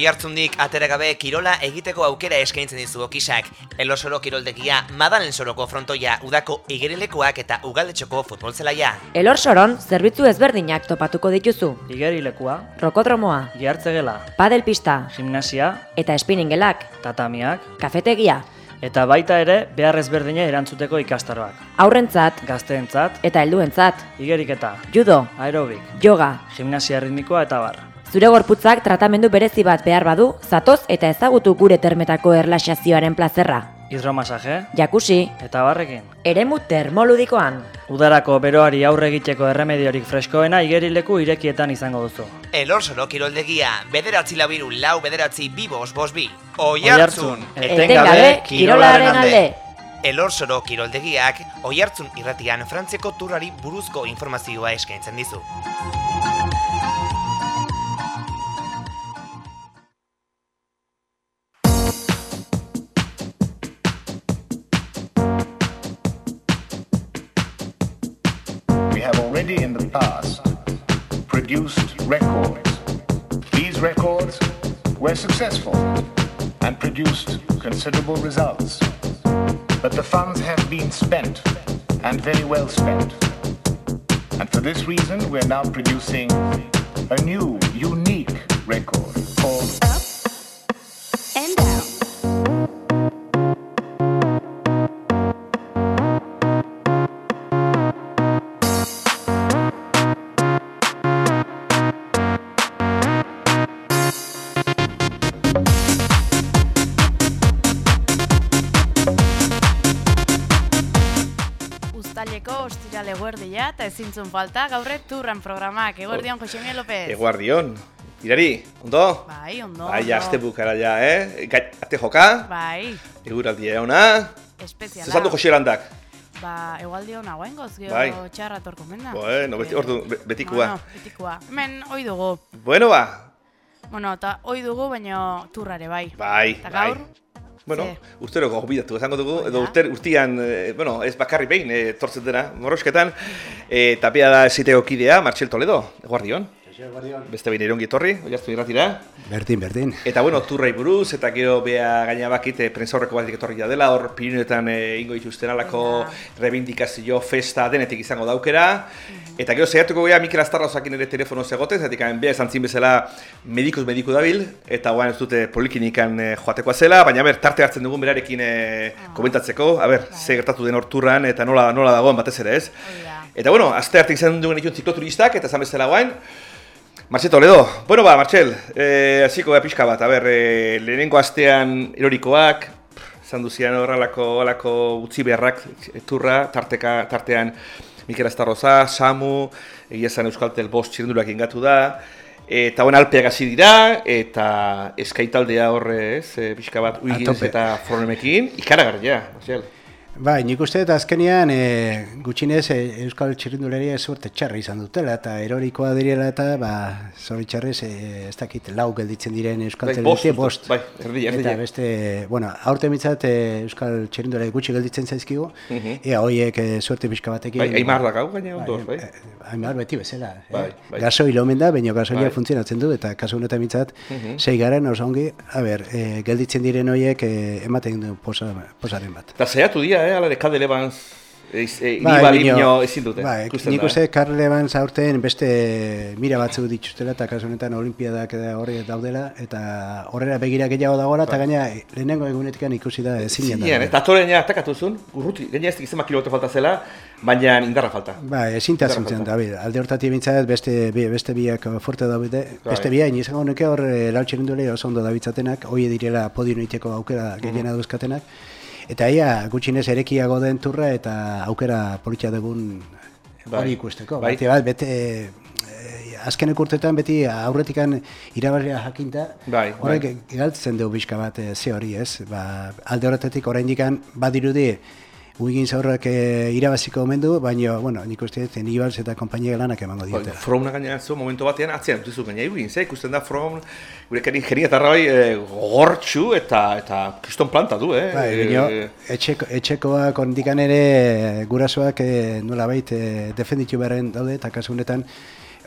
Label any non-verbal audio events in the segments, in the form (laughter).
Oi hartzundik ateragabe kirola egiteko aukera eskaintzen dizu okisak. Elosoro kiroldegia, Madalen soroko frontoia, udako igerilekoak eta ugaldetxoko futbol zelaia. Elor soron, zerbitzu ezberdinak topatuko dituzu. Igerilekua, Rokodromoa, gihartzegela, padelpista gimnasia, eta spinningelak, tatamiak, kafetegia, eta baita ere behar ezberdina erantzuteko ikastaroak. aurrentzat Gazteentzat, eta helduentzat, igeriketa, judo, aerobik, yoga. gimnasia ritmikoa eta bar. Zure gorputzak tratamendu berezi bat behar badu, zatoz eta ezagutu gure termetako erlaxazioaren plazerra. Hidromasaje, Jakusi, eta barrekin. eremu termoludikoan. Udarako beroari aurre egiteko erremediorik freskoena igerileku irekietan izango duzu. Elosoro kiroldegia, bederatzi labiru lau bederatzi bibos bos bi. Oi Oihartzun, hartzun, Etengabe kirolaren alde. Elorsoro kiroldegiak, oi hartzun irratian Frantziako turrari buruzko informazioa eskaintzen dizu. Already in the past produced records. These records were successful and produced considerable results. But the funds have been spent and very well spent. And for this reason, we're now producing a new, unique record called Up and down. Ezintzun falta gaurre turran programak. Eguerdion, Jose Miguel López. Eguardion. Irari, ondo? Bai, ondo. Bai, ondo. aste bukara ja, eh? Gai, ate joka, Bai, eguraldia ona. espeziala. Zezan du Jose Landak? Ba, egualdi hona guengoz, gero Bai. txarra torko menda. Bueno, beti, ordu, be- betikua. Bueno, betikua. Hemen, oi dugu. Bueno, ba. Bueno, eta oi dugu, baino turrare bai. Bai, Eta bai. gaur, Bueno, Ze? urtero gobidatu esango dugu, edo Hola. urter, urtian, eh, bueno, ez bakarri behin, eh, tortzen dena, morrosketan, eh, tapia da esiteko kidea, Martxel Toledo, eguardion. Beste behin erongi etorri, oiaztu irratira. Berdin, berdin. Eta bueno, turrai buruz, eta gero bea gaina bakite prensa horreko batik etorri da dela, hor Pirineoetan e, ingo dituzten alako rebindikazio festa denetik izango daukera. Eta gero zehatuko gea Mikel Astarrozakin ere telefono zegote, zatik bea esan zin bezala medikuz mediku dabil, eta guain ez dute poliklinikan e, joatekoa zela, baina ber, tarte hartzen dugun berarekin e, komentatzeko, a ber, ze gertatu den hor turran, eta nola, nola dagoen batez ere ez. Eta bueno, aste arte izan duen ditun zikloturistak, eta esan bezala guain, Martxel Toledo, bueno ba, Martxel, eh, hasiko gara pixka bat, a ber, eh, lehenengo astean erorikoak, esan duzian horrelako horrelako utzi beharrak, eh, turra, tarteka, tartean Mikel Astarroza, Samu, egia esan Euskaltel bost txirrendurak ingatu da, eta bueno, alpeak hasi dira, eta eskaitaldea horre, ez, eh, pixka bat, tope. eta fronemekin, ikaragarria, Martxel. Bai, nik uste eta azkenean e, gutxinez e, Euskal Txirrinduleria suerte txarra izan dutela eta erorikoa direla eta ba, zoritxarrez e, ez dakit lau gelditzen diren Euskal Bai, bost, bost, bai, erdi, erdi. Eta beste, bueno, aurte mitzat e, Euskal Txirrinduleria gutxi gelditzen zaizkigu, ea hoiek e, suerte pixka batekin. Bai, Aimar da gau, gaina ondo, bai. eh, Aimar beti bezala. Bai, eh? bai. Gasoil omen da, baina gasoila Bai. funtzionatzen du, eta kasu honetan mitzat, Mhm. sei garen oso ongi, a ber, e, gelditzen diren hoiek e, ematen du posa, posaren bat. Eta zehatu dira, eh, ala de eiz, eh, Bai, Iniba bino- Limio ezin dute. Bai, ikusten nik da, uste eh. Karl Evans aurten beste mira batzuk dituztela eta kasu honetan olimpiadak da horri daudela eta horrela begira gehiago dagoela eta gaina lehenengo egunetik ikusi da ezin da. eh, eta atorenia atakatu zuen, urruti, gaina ez zenbat kilometro falta zela, baina indarra falta. Ba, ezintasun Indarra zen falta. David. Alde hortatik bintzat beste, beste biak forte daude. Bai. Beste biak, izango nuke hor e, lau txirrindulari oso ondo dabiltzatenak, hoi direla podio egiteko aukera gehiena duzkatenak. Eta ia, gutxinez erekiago den turra eta aukera politxa dugun Bai. hori ikusteko. Bai. Bate bat, bete, e, azken urtetan beti aurretikan irabarria jakinta, Bai, horrek bai. galtzen du bizka bat e, ze hori ez. Ba, alde horretatik oraindikan badirudi Wiggins aurrak e, irabaziko omen du, baina, bueno, nik uste dut, Nibals eta kompainia lanak emango Bai, diotela. Fromna gaina zu momentu batean atzean duzu gaina egin, ze ikusten da From gure keri genia eta bai e, gogortxu eta eta kriston planta du, eh? Bai, bino, etxeko, etxekoak ondikan ere gurasoak e, nola bait e, defenditu beharren daude, eta kasu honetan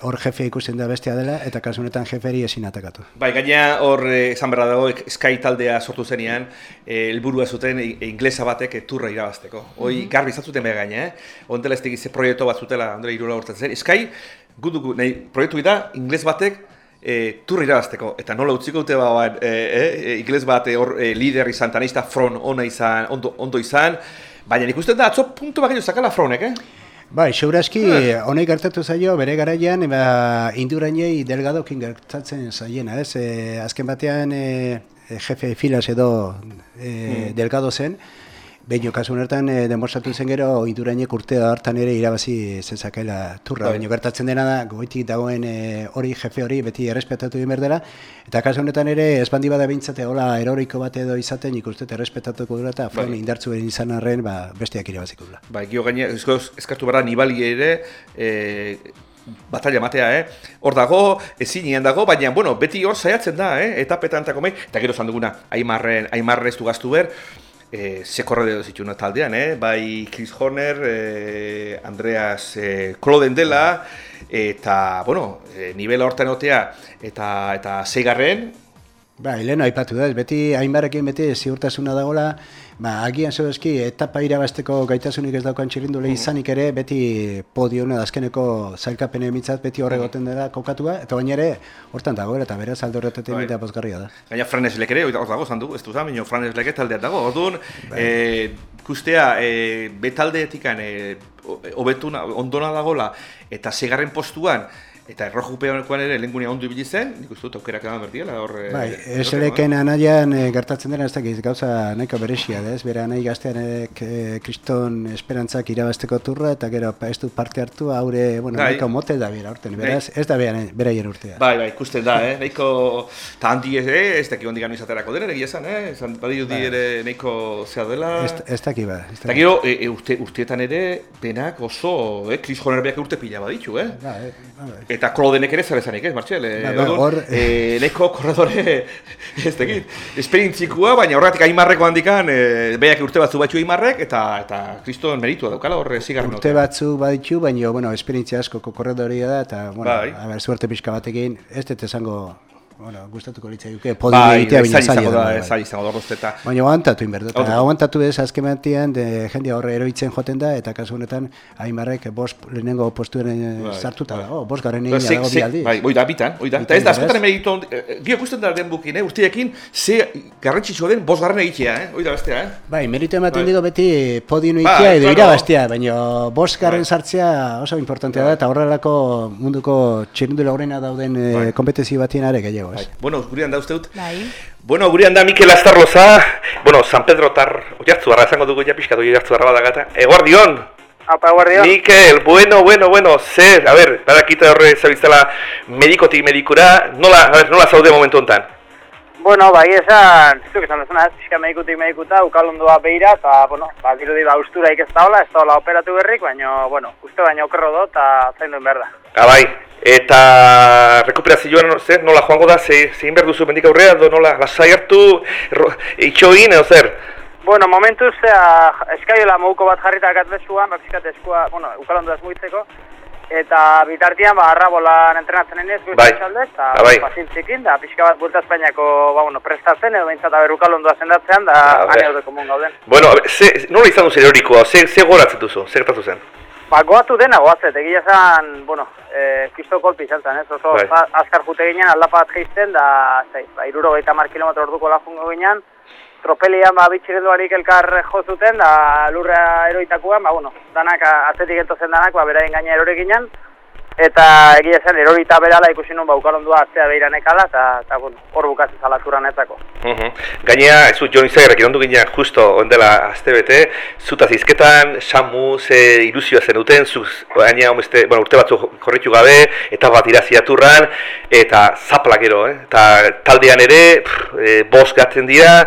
hor jefe ikusten da bestea dela, eta kasu honetan jeferi ezin atakatu. Bai, gaina hor eh, esan berra dago Sky taldea sortu zenean, eh, helburua zuten e- inglesa batek eh, turra irabazteko. Hoi garbi izan zuten behar gaina, eh? Ondela ez tegize proiektu bat zutela, ondela irula urtean zen. Sky, gu dugu, nahi, proiektu da, ingles batek e, turra irabazteko. Eta nola utziko dute ba, e, e, ingles bat eh, hor e, lider izan, da front ona izan, ondo, ondo izan, baina ikusten da, atzo puntu bat zakala fronek, eh? Bai, segurazki, honek gertatu zaio, bere garaian, ba, indurainei delgadokin gertatzen zaiena, ez? E, azken batean, e, jefe filas edo e, delgado zen, Behin kasu honetan e, demostratu zen gero indurainek urte hartan ere irabazi zezakela turra. Bai. Baina gertatzen dena da, goitik dagoen e, hori, jefe hori, beti errespetatu egin behar dela. Eta kasu honetan ere, ez bandi bada behintzate, hola, eroriko bat edo izaten, nik uste dut errespetatuko dela, eta Bai. bai. indartzu egin izan arren, ba, besteak irabaziko dela. Bai, gio gaine, behar da Nibali ere, e, batalla matea, eh? Hor dago, ezinean dago, baina, bueno, beti hor saiatzen da, eh? Etapetan eta komei, eta gero zan duguna, Aimarren, Aimarre ez du gaztu ber, e, ze korredero zituna taldean, eh? Bai Chris Horner, e, Andreas e, Kloden dela, eta, bueno, e, nivela hortan otea, eta, eta zeigarren, Ba, leheno aipatu da, beti hainbarekin beti ziurtasuna dagola, ba, agian zo eski, etapa irabazteko gaitasunik ez daukan txirrindule izanik ere, beti podiona da azkeneko zailkapene mitzat, beti horregoten dela kokatua, eta baina ere, hortan dago, eta beraz aldo horretatik Bai. pozgarria da. Gaina Franes ere, hor dago, zan ez du zan, baina Franes Leke taldean dago. Orduan, e, kustea, e, betaldeetikan, e, hobetuna, ondona dagola, eta segarren postuan, eta errojupeakoan ere lehengunea ondo ibili zen, nik uste dut aukerak eman berdiela, hor... e, Bai, eseleken anaian e, gertatzen dena ez dakit, gauza nahiko beresia da, ez? Bere anai gazteanek e, kriston esperantzak irabazteko turra, eta gero ez du parte hartu, haure, bueno, Bai. nahiko motel da bera urten, beraz, ez da bera, beraien urtea. Bai, bai, ikusten da, eh? Nahiko, eta handi ez, eh? Ez dakik hondik izaterako dena, egia esan, eh? Esan, badirudi ere nahiko zea dela... Ez, ez daki ba. Ez Eta gero, e, e, urte, urteetan ere, benak oso, eh? Chris Hornerbeak urte pila baditu, eh? Ba, eh, ba. Eta Klodenek ere zer esanik, ez, Martxel? Eh, Ba, ba, hor- eh, nahiko korredore, (laughs) ez dakit, esperintzikua, baina horregatik aimarreko handikan, eh, behiak urte batzu batzu aimarrek, eta, eta kriston meritua daukala horre zigarren Urte batzu baditu, baina, bueno, esperientzia asko korredoria da, eta, bueno, Bai. a ber, suerte pixka batekin, ez dut esango, bueno, gustatuko litzaiuke, podio Bai, egitea, baina zaila da, bai, bai. zaila izango da horrezteta. Baina aguantatu inberdu, eta aguantatu ez azken batean, de, jende horre eroitzen joten da, eta kasu honetan, Aimarrek bost lehenengo postuen eh, Bai, sartuta bai. dago, bost garen egin dago ze- bi aldiz. Bai, oi da, bitan, oi da. Eta ez da, askotan emeritu, eh, gio ikusten da den bukin, eh, urteekin, ze garrantzitsua den bost garren egitea, eh? Oi da bestea, eh? Bai, meritu ematen Bai. digo beti podio Bai, ikia edo irabaztea, baina bost garren Bai. sartzea oso importantea da, eta horrelako munduko txirindula horrena dauden eh, Bai. kompetizio batien are gehiago? Bai. Bueno, gurean da uste dut. Bai. Bueno, gurean da Mikel Astarloza, bueno, San Pedro tar, oiartzu barra, esango dugu ja pixkat oiartzu barra badagata. Eguardion! Apa, guardia. Mikel, bueno, bueno, bueno, zer, a ber, badakita horre zabiltzala medikotik medikura, nola, a ber, nola zaude momentu honetan? Bueno, bai esan, zuk esan duzuna, ez, pixka medikutik medikuta, ukalondua behira, eta, bueno, ba, dirudi ba, usturaik ez daola, ez daola operatu berrik, baina, bueno, uste baina okerro do, eta zain duen behar da. Ah, bai, eta rekuperazioan, zer, nola joango da, ze, zein behar duzu mendik aurrea, edo nola, lasai hartu, itxoin, edo zer? Bueno, momentuz, zera, eskaiola moguko bat jarrita akatbezuan, ba, pixkat eskua, bueno, ukalondua ez mugitzeko, eta bitartian, ba, arrabolan entrenatzen enez, goiz Bai. eta Ah, bai. pazientzikin, da, pixka bat Buelta Espainiako, ba, bueno, prestatzen, edo behintzat, aber, ukalondua zendatzean, da, Ah, bai. ane edo komun gauden. Bueno, a ber, ze, nola izan duzu erorikoa, ze, ze goratzen duzu, ze gertatu zen? Ba, goatu dena goatzet, egia esan, bueno, e, kisto kolpi izan zen, ez? Oso Bai. za- azkar jute ginen, aldapa bat geizten, da, zei, ba, iruro gaita mar kilometro orduko lafungo ginen, tropelian, ba, bitxirenduarik elkar jo zuten, da, lurra eroitakoan, ba, bueno, danak, atzetik entozen danak, ba, beraien gaina erori ginen, eta egia esan, erorita berala ikusi nun, ba, ukalondua atzea behiranekala, eta, eta, bueno, hor bukatzen zalatura netzako. Gainea, ez zu Jon Izagerrak irandu ginean justo ondela azte bete, zuta zizketan, Samu, ze ilusioa zen duten, zuz, gainea, beste, bueno, urte batzu korritu gabe, eta bat iraziaturran, eta zapla gero, eh? eta taldean ere, pff, e, bost gatzen dira,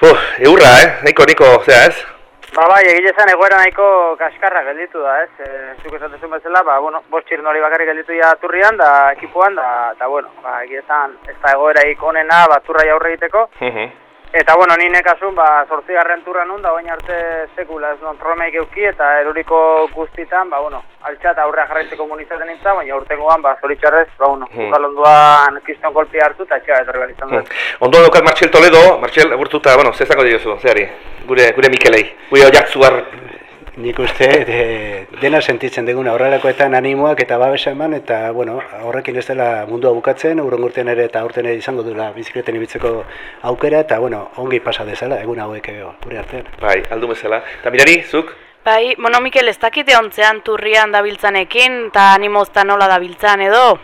Uf, eurra, eh? Niko, niko, zera, ez? Ba bai, egile zen egoera nahiko kaskarra gelditu da, ez? E, zuk esatezun bezala, ba, bueno, bost txirnori bakarrik gelditu ja turrian, da ekipuan, da, eta bueno, ba, egile zen, ez da egoeraik onena, ba, turra jaurre egiteko. Eta, bueno, ni nekasun, ba, sortzigarren turra nun, da bain arte sekula ez non tromeik euki, eta eruriko guztitan, ba, bueno, altxa eta aurrea jarraitzeko munizaten nintzen, baina urtengoan, ba, zoritxarrez, ba, bueno, Hmm. ukalonduan kiston kolpia hartu, eta etxea etorri behar izan dut. Ondo daukat Martxel Toledo, Martxel, agurtuta, bueno, zezako diozu, zehari, gure, gure Mikelei. Gure oiartzuar, Nik uste de, dena sentitzen duguna horrelakoetan animoak eta babesa eman eta bueno, horrekin ez dela mundua bukatzen, urren urtean ere eta urten ere izango duela bizikleten ibiltzeko aukera eta bueno, ongi pasa dezala egun hauek gure artean. bai, aldu bezala. Eta mirari, zuk? Bai, bueno, Mikel, ez dakite ontzean turrian dabiltzanekin, eta animozta nola dabiltzan edo?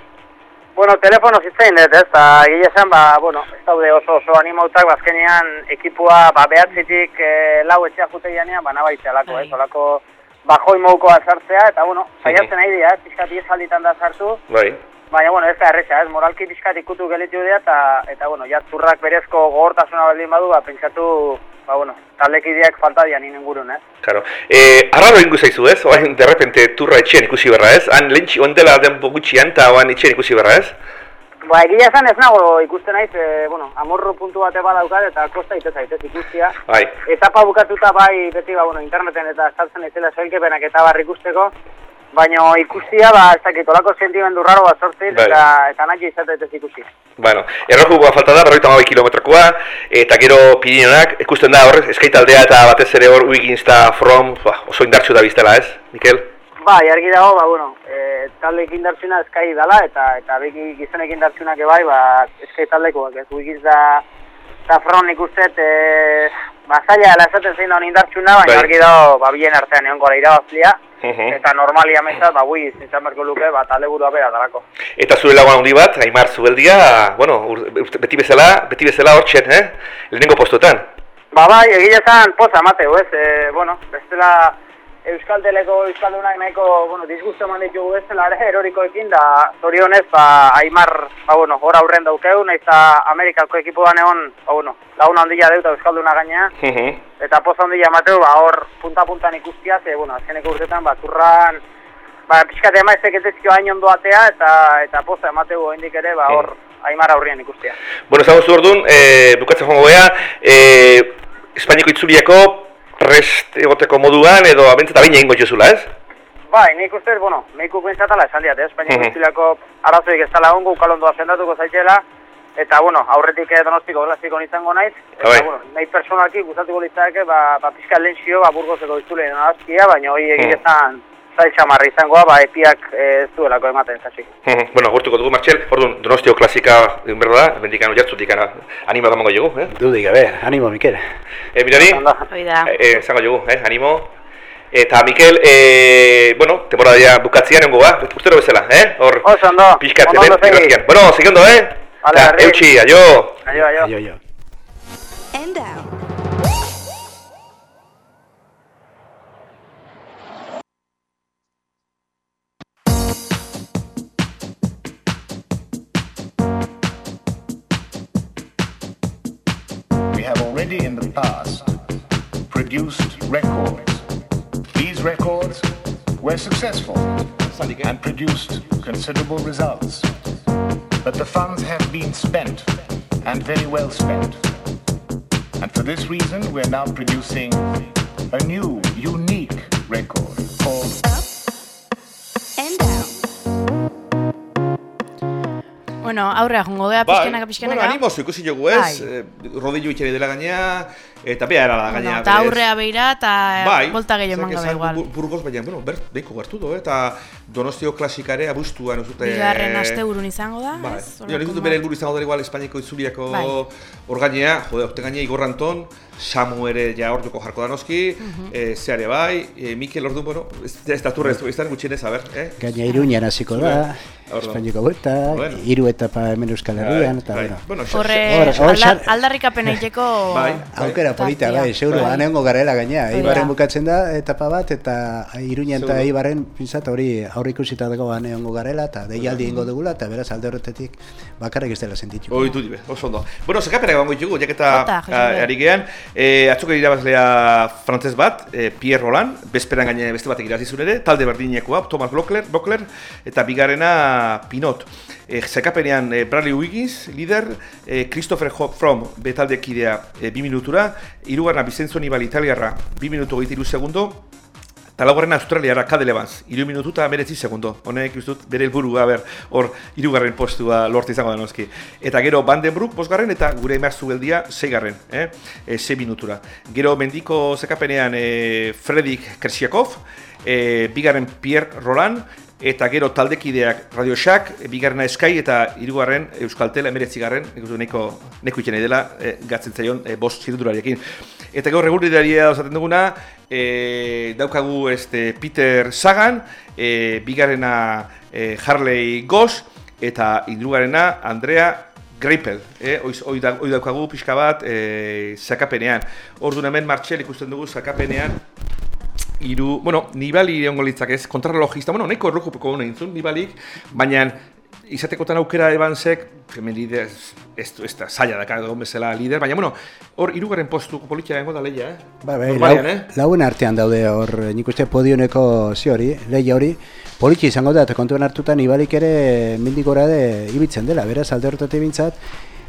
Bueno, telefono zitzein dut, ez, eta egile zen, ba, bueno, ez daude oso oso animautak, bazkenean ekipua, ba, behatzitik e, lau etxea jute janean, ba, nabaitzea lako, ez, olako bajoi moukoa sartzea, eta, bueno, saiatzen nahi dira, pixkat iezalditan da sartu, Bai. Baina, bueno, ez da erresa, ez, moralki pixkat ikutu gelitu dira, eta, eta, bueno, ja, zurrak berezko gogortasuna baldin badu, ba, pentsatu, ba, bueno, taldekideak falta dian ingurun, ez. Claro. Eh, arraro ingu zaizu ez? Oain, de repente, turra etxean ikusi berra ez? Han lentsi, ondela den gutxian, eta oan etxean ikusi berra ez? Ba, egia esan ez nago ikusten naiz, e, bueno, amorru puntu bate badaukat eta kosta itez zaitez ikustia. Bai. Etapa bukatuta bai beti ba, bueno, interneten eta sartzen ezela sailkepenak eta bar ikusteko, baina ikustia ba ez dakit olako sentimendu raro bat sortzen Bai. eta eta nahi izatetez ikusi. Bueno, errojugoa falta da, berroita mabai kilometrokoa, eta gero Pirineonak, ikusten da hor, eskaitaldeak eta batez ere hor Wiggins eta From, ba, oso indartxu da biztela ez, Mikel? Bai, argi dago, ba, bueno, e, taldeek indartsuna eskai dala eta eta beki gizonek indartsunak ebai, ba, eskai taldekoak, ez Wiggins da eta Fron ikustet, e, ba, zaila esaten zein da hon indartsuna, baina Bai. argi dago, ba, bien artean egon gora irabazlia, Mhm. eta normalia mesat, ba, Wiggins izan berko luke, ba, talde burua bera dalako. Eta zure lagun handi bat, Aimar Zubeldia, bueno, ur- urte- beti bezala, beti bezala hor txen, eh? Lehenengo postuetan. Ba, bai, egile zan poza emateu, ez, e, bueno, bestela Euskal Teleko Euskaldunak nahiko, bueno, disgusto eman ditugu bezala ere erorikoekin, da zorionez, ba, Aimar, ba, bueno, hor aurren daukeu, nahiz eta Amerikako ekipuan egon, ba, bueno, lagun handia deuta Euskalduna gaina, eta poza handia emateu, ba, hor punta-puntan ikustia, ze, bueno, azkeneko urtetan, ba, turran, ba, pixkat ema ezeketetizio hain ondo atea, eta, eta poza emateu hendik ere, ba, hor, Aimar aurrian ikustia. Bueno, ezagun zu orduan, e, bukatzen joango beha, e, Espainiako itzuliako prest egoteko moduan, edo abentzeta baina egingo jozula, ez? Bai, nik ustez, bueno, mehiku pentsatala esan diat, eh? Espainiako Mhm. estilako arazoik ez dela ongo, ukalondoa sendatuko zaitela, eta, bueno, aurretik eh, donostiko klasiko izango naiz, eta, Bai. bueno, nahi personalki gustatuko litzake, ba, ba pizka lehen ba, burgozeko iztulen azkia, baina hori egitetan zail xamarra izangoa, ba, epiak eh, ez duelako ematen zasik. Mhm. bueno, gortuko dugu, Martxel, orduan, donostio klasika, berda da, bendikan oiartzutik, anima damango dugu, eh? Dudik gabe, animo Mikel. E, mirari, Hoi da. e, e, zango dugu, eh? Animo. Eta Mikel, e, bueno, temporada ya bukatzian nengo ba, urtero bezala, eh? Hor, Oso, ondo, pixkat, ondo, hemen, ondo segi. irratian. Bueno, segundo, eh? Vale, Eta, berri. eutxi, aio! Aio, aio. Aio, aio. and down. Already in the past produced records. These records were successful and produced considerable results. But the funds have been spent and very well spent. And for this reason, we're now producing a new, unique record called Up And down. Bueno, aurrea jongo gea pixkenaka pixkenaka. Bueno, animoso ikusi jogu ez, Bai. eh, rodillo itxeri dela gainea, eta bea era da Bueno, gainea. eta berez. aurrea beira eta Bai, volta zerk emango da igual. Bur- Burgos, baina, bueno, ber, deiko gertu do, eh, eta Donostio klasikare abuztuan uzute... Bigarren asteburun izango da, Bai, ez? jo, nik dut bere helburu izango da igual Espainiako itzuliako Bai. orgainea, jode, orte gainea Igor Anton, Samu ere ja hor joko jarko da noski, Mhm. eh, zeare bai, eh, Mikel orduan, bueno, ez, ez da turre, ez du izan gutxienez, a ber, eh? Gaina iruñan hasiko da, Orduan. Espainiako buelta, Bueno. hiru etapa hemen Euskal Herrian, eta Bai, bueno. bueno, Horre, Hor- hor alda, xar- aldarrikapen egiteko... Bai. Aukera polita, bai, seguro, Bai. han egongo garela gaina. Da. Ibarren bukatzen da etapa bat, eta Iruñan eta. Ibarren, pinzat, hori aurre ikusita dago han egongo garela, eta deialdi ingo dugula, eta beraz alde horretatik bakarrik ez dela sentitu. Oitu dibe, oso ondo. Bueno, sekapera egongo ditugu, jaketa ah, ari gehan. E, atzuk irabazlea frantzez bat, e, Pierre Roland, bezperan gaine beste batek irabazizun ere, talde berdinekoa, Thomas Blockler, Blockler eta bigarrena Pinot. E, zekapenean e, Bradley Wiggins, lider, e, Christopher Ho- From, betaldekidea e, bi minutura, irugarna Vicenzo Nibali italiarra, bi minutu iru segundo, Eta laugarren Australiara Kadele Evans, iru minutu eta meretzi segundo. Honek dut bere helburua ber hor hirugarren postua lortu izango da noski. Eta gero Vandenbroek bosgarren eta gure emarzu geldia seigarren, eh? E, sei minutura. Gero mendiko zekapenean e, Fredik Kersiakov, e, bigarren Pierre Roland, eta gero taldekideak Radio Shack, bigarrena Sky eta hirugarren Euskaltel emeretzigarren, nik uste dut neko, neko itxene dela, e, gatzen zaion e, bost. Eta gero regularidaria osaten duguna, e, daukagu este, Peter Sagan, e, bigarrena e, Harley Goss, eta hirugarrena Andrea Greipel, eh? Oiz, oi, da, oi daukagu pixka bat e, zakapenean. Orduan hemen Martxel ikusten dugu zakapenean Iru, bueno, Nibali egongo litzak ez, kontrarrelojista, bueno, nahiko errokupeko hona intzun, Nibalik, baina izatekotan aukera ebansek, hemen lider, ez, ez, da, zaila daka egon bezala lider, baina, bueno, hor, irugarren postu politia egongo da leia, eh? Ba, bai, lau, eh? lauen artean daude hor, nik uste podioneko zi hori, lehia hori, politxe izango da, eta kontuan hartutan ibalik ere mindik gora de ibitzen dela, beraz alde horretatik bintzat,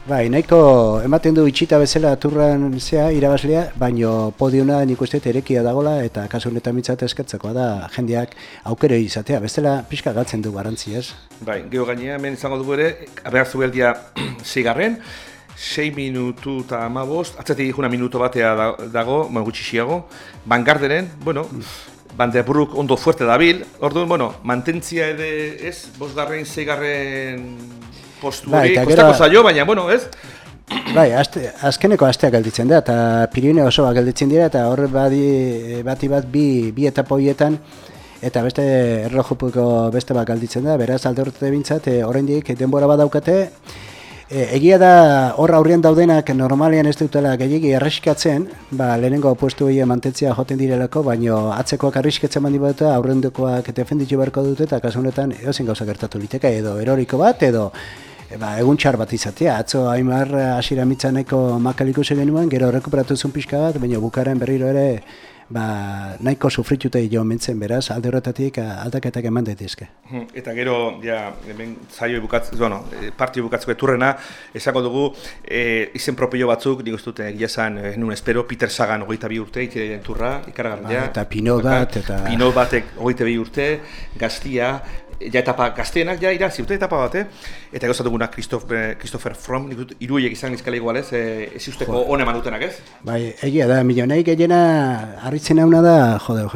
bai, nahiko ematen du itxita bezala turran zea irabazlea, baino podiona nik uste erekia dagola, eta kasu honetan bintzat eskatzekoa da jendeak aukero izatea, bestela pixka galtzen du garantzi ez. Bai, geho gainea, hemen izango dugu ere, abehartzu beldia zigarren, (clears throat) 6 minutu eta amabost, atzatik juna minuto batea da- dago, bueno, gutxixiago, Bangarderen, bueno, Van der ondo fuerte dabil, orduan, bueno, mantentzia ere ez, bosgarren, zeigarren postu Bai, kostako zaio, baina, bueno, ez? Bai, azte, azkeneko asteak gelditzen da, eta Pirine osoa gelditzen dira, eta horre badi, bati bat bi, bi etapa horietan, eta beste erlojupuko beste bat galditzen da, beraz alde horretate bintzat, e, oraindik denbora bat daukate, E, egia da hor aurrean daudenak normalean ez dutela gehiagi erreskikatzen, ba, lehenengo puestu hori mantentzia joten direlako, baino atzekoak arriskatzen bandi bat aurrendokoak defenditu beharko dute eta kasu honetan edozein gauza gertatu liteke edo eroriko bat edo ba, egun txar bat izatea. Atzo Aimar hasiera mitzaneko makal ikusi genuen, gero rekuperatu zuen pixka bat, baina bukaren berriro ere ba, nahiko sufrituta jo mentzen beraz, alde horretatik a, aldaketak eman daitezke. Mhm, Eta gero, ja, hemen zaio bukatzeko, bueno, eh, partio bukatzeko eturrena, esango dugu, e, izen propio batzuk, nik uste dut, egia eh, nun espero, Peter Sagan hogeita bi urte, ikere turra, ikaragarria. Ba, eta Pinot bat, eta- Pinot batek hogeita bi urte, gaztia, ja etapa gazteenak ja irazi urte etapa bat, eh? Eta gauza duguna Christopher, Christopher Fromm, nik dut, iruiek izan izkale igual ez, eh, ez usteko hone eman dutenak ez? Bai, egia da, milionei gehiena harritzen hauna da, jode,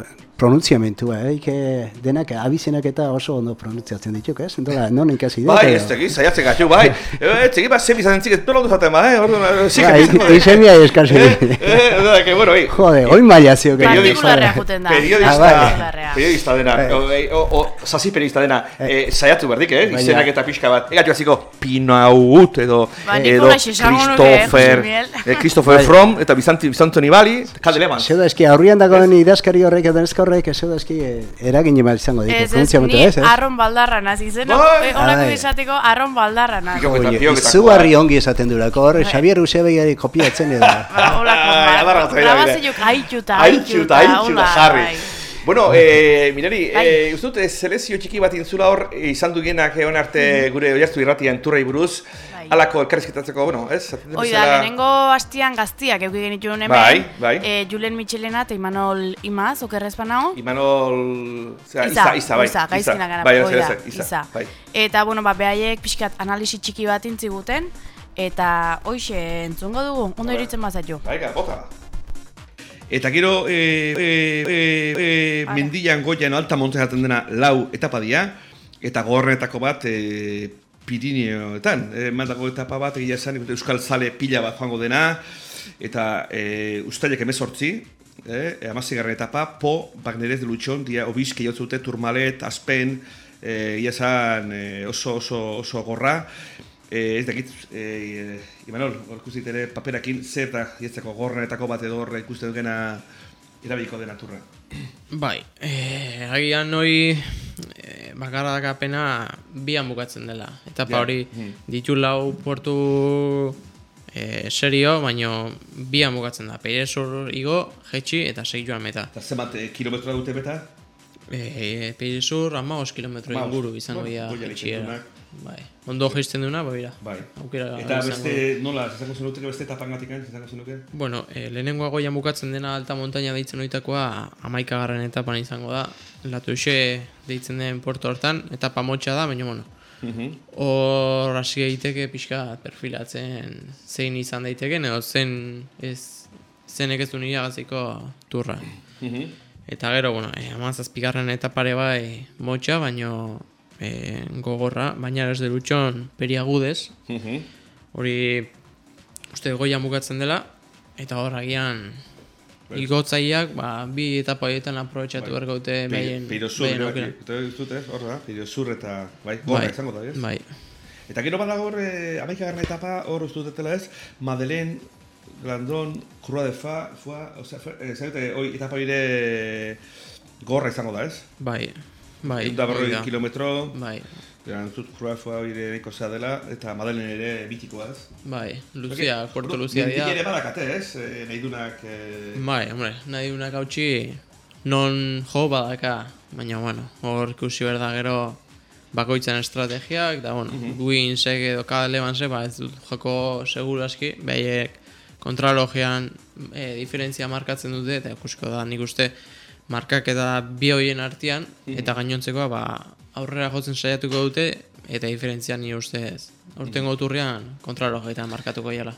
pronuntziamentua, eh? Ike denak abizenak eta oso ondo pronuntziatzen dituk, ez? Entola, non ikasi dut. Bai, ez tegi, saiatzen gaitu, bai. (laughs) Eh, Ez tegi, bat zebi zaten tzik, ez ondo zaten, bai, orduan,zik, Bai, izemia eskasi. Eh, eh, da, que bueno, oi. Jode, oin maila zio. Da. Periodista, Ah, bai. Partikularrea. periodista dena, Bai. o, o, o, sasi periodista dena, Eh. eh, saiatu berdik, eh, izenak eta pixka bat. Egatu hasiko Pinaut edo, Ba, edo Christopher, eh, Christopher Fromm eta Bizanti, Bizanto Nibali, kalde leman. Zeu da eski, aurrian dagoen idazkari horrek edo horrek, zeu da eski, eh, eragin emal izango ditu, Ez, ez, ni ez, ez? arron baldarra naz, izen, Bai. eh, holako Ai. izateko arron baldarra naz. Pioketakoa. izugarri ongi esaten durako, hor, Xabier Usebeiari kopiatzen edo. Zaila, grabazioak haitxuta, Haitxuta, haitxuta, jarri. bai. Bueno, eh, mirari, Bai. eh, uste dut, eh, selezio txiki bat intzula hor, eh, izan dugenak egon arte gure oiartu irratian turrei buruz, Bai. Alako elkarrizketatzeko, bueno, ez? Hoi da, lehenengo hastian gaztiak euki genituen hemen. Bai, bai. Eh, Julen Michelena eta Imanol Imaz, okerrez panao. Imanol... Zera, Iza, Iza, bai. Iza, gaizkina gara, Bai, ez, Iza, Iza. bai. Eta, bueno, ba, behaiek pixkat analisi txiki bat intziguten, eta hoxe entzungo dugu, ondo iritzen bazaitu. Bai, bota. Eta gero, e, e, e, e, Ara. mendian goian alta montañaten dena lau etapa dira, eta gorrenetako bat e, Pirineoetan. E, mandako etapa bat egia esan, Euskal Zale pila bat joango dena, eta e, ustailek emezortzi, eh, amazigarren etapa, Po, Bagnerez de Lutxon, dia obizke jotzute, Turmalet, Aspen, e, egia esan e, oso, oso, oso gorra, Eh, ez dakit, eh, Imanol, ikustit ere paperakin zer da jetzeko gorrenetako bat edo horre ikusten dugena erabiliko den aturra. Bai, eh, agian hori eh, bakarra dakapena bian bukatzen dela. Etapa Ja, hori mm. ditu lau portu e, serio, baino bian bukatzen da. Peirezur igo, jetxi eta segi joan meta. Eta zenbat eh, kilometroa dute beta? E, Peirezur, ama kilometro inguru izango dira jetxiera. Bai. Ondo jaisten duna, bai, bera. Bai. Aukera Eta beste, du. nola, zezako zenuteke beste etapangatik, zezako zenuke? Bueno, e, lehenengoa goian bukatzen dena alta montaña deitzen oitakoa amaikagarren etapan izango da. Latuxe deitzen den puerto hortan, etapa motxa da, baina bueno. Mhm. Hor hasi egiteke pixka perfilatzen zein izan daiteken, edo zen ez zenek ez du iragaziko turra. Mhm. Eta gero, bueno, e, amazazpigarren etapare bai motxa, baino e, gogorra, baina ez derutxon periagudez, Mhm. hori uste goian bukatzen dela, eta hor agian igotzaileak ba, bi etapa horietan aprobetxatu Bai. beharko dute behaien bai, aukera. eta dut, ez, hor da, Peirosur eta, bai, gorra Bai, izango da, ez? bai. Eta gero badago hor, eh, amaikagarren etapa, hor uste dutela ez, Madeleine, Glandon, Croix de Fa, Fua, osea, eh, zarete, hoi, etapa bire gorra izango da, ez? Bai, bai. Eta berroi da. kilometro, Bai, Eran dut Croix Fua bire nahiko zea dela, eta Madeleine ere bitikoa, ez? bai. Luzia, Puerto Luzia Mendik dira. ere badakate, ez? Eh, nahi dunak... Eh... Bai, hombre, nahi unak hautsi non jo badaka, baina bueno, hor ikusi behar da gero bakoitzen estrategiak, da bueno, Mhm. Winsek edo Kalemanse, ba ez dut joko seguru aski, behaiek kontralogian e, diferentzia markatzen dute, eta ikusiko da nik uste markak eta bi hoien artean, Mhm. eta gainontzekoa ba, aurrera jotzen saiatuko dute, eta diferentzia ni ustez. Hortengo turrian kontralogeetan markatuko jala.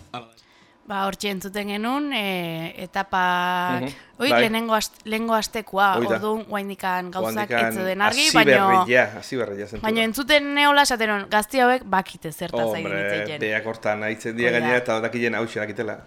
Ba, hortxe entzuten genuen, e, etapak... Mhm. Hoi, Bai. lehenengo, ast, lehenengo astekoa, orduan, guaindikan gauzak ez zeuden argi, Baina da. entzuten neola esaten hon, gazti hauek bakite zertaz egin Hombre, itzeien. beak hortan aitzen dira Hoi da. gainera eta dakien hau xerakitela.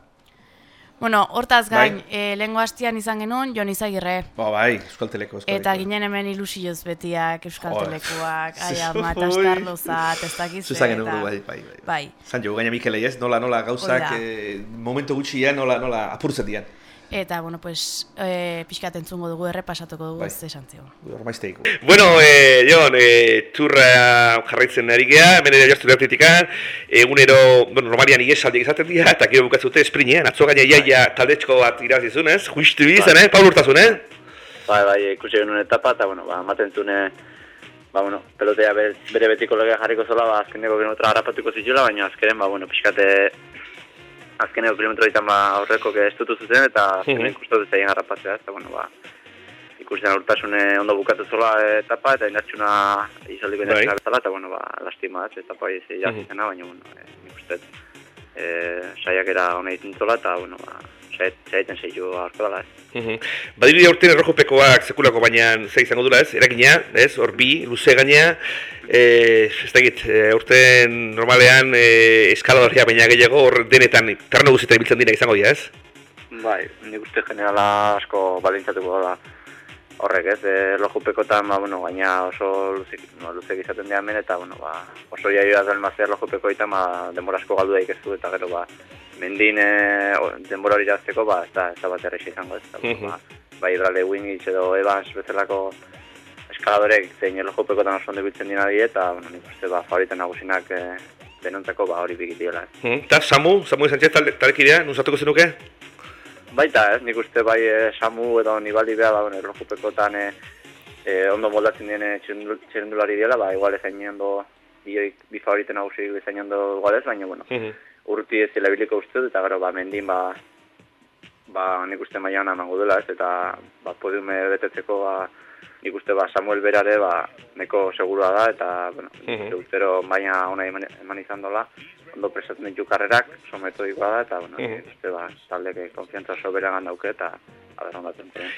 Bueno, hortaz gain, Bai. e, lehengo hastian izan genuen, Jon Izagirre. Ba, bai, Euskal Teleko, Euskal Eta ginen hemen ilusioz betiak, Euskal Jo. Telekoak, ai Ui. ama, eta Starlozat, ez dakiz. Zuzan genuen, bai, bai, bai. Bai. Zan jo, gaina Mikelei ez, nola, nola gauzak, eh, momentu gutxian, nola, nola apurtzen dian. Eta, bueno, pues, e, pixkat entzungo dugu, errepasatuko dugu, Bai. ez esan zion. Bueno, eh, Jon, eh, turra jarraitzen ari geha, hemen ere jaztu lehatitikan, egunero, bueno, normalian iesaldiak izaten dira, eta gero bukatzute esprinean, atzo gaina iaia taldetxko bat irazizun, ez? Juistu izan, eh? Paul urtasun, eh? Bai, bai, ikusi genuen etapa, eta, bueno, ba, ematen zune, ba, bueno, pelotea bere, betiko legea jarriko zola, ba, azkeneko kilometroa harrapatuko zitula, baina azkenen, ba, bueno, pixkate, azkeneko kilometro ditan, ba, aurreko que estutu zuten, eta (laughs) azkenen Mhm. kustatu zaien harrapatzea, eta, bueno, ba, ikusten urtasune ondo bukatu zola etapa, eta indartsuna izaldiko Bai. indartsuna bezala, eta, bueno, ba, lastima bat, etapa izi Mhm. jazizena, baina, bueno, e, nik uste, e, saiakera hona egiten zola, eta, bueno, ba, saieten zeitu aurko dela, ez. Mhm. Badirudi aurten errojopekoak sekulako baina ze izango dula ez, eragina, ez, hor bi, luze gaina, e, ez da egit, e, aurten normalean e, eskaladoria baina gehiago hor denetan, terreno guztietan ibiltzen dira izango dira ez? Bai, nik uste generala asko balintzatuko da horrek ez, e, lojupekotan, ba, bueno, gaina oso luzik, no, luzek izaten dira hemen, eta, bueno, ba, oso jaioa da elmazia lojupeko ditan, ba, denbora asko galdu daik ez eta gero, ba, mendin e, denbora hori jazteko, ba, ez da, ez da bat errexi izango ez, eta, ba, bai, Bradley Wingich edo Evans bezalako eskaladorek zein lojupekotan oso ondo biltzen dira die, eta, bueno, nik uste, ba, favoriten nagusinak e, denontzako, ba, hori bigit diola. Eta Samu, Samu Sánchez talde, taldekidea, nuzatuko zenuke? Baita, ez, nik uste bai e, Samu edo Nibaldi beha, ba, bueno, erlojupekotan e, e, ondo moldatzen dien txirrindulari dela, ba, igual ezain ondo, bi, bi favorite nagusi ezain ondo igual ez, baina, bueno, Mhm. urti ez zela biliko uste dut, eta gero, ba, mendin, ba, ba, nik uste maila hona emango dela, ez, eta, ba, podiume betetzeko, ba, nik uste, ba, Samuel berare, ba, neko segurua da, eta, bueno, uste, Mhm. urtero baina ona eman, eman izan dola, ondo prestatzen ditu karrerak, oso metodikoa da, eta, bueno, Mhm. nik uste, ba, taldeke konfiantza oso beregan dauke, eta, aber, ondatzen zen.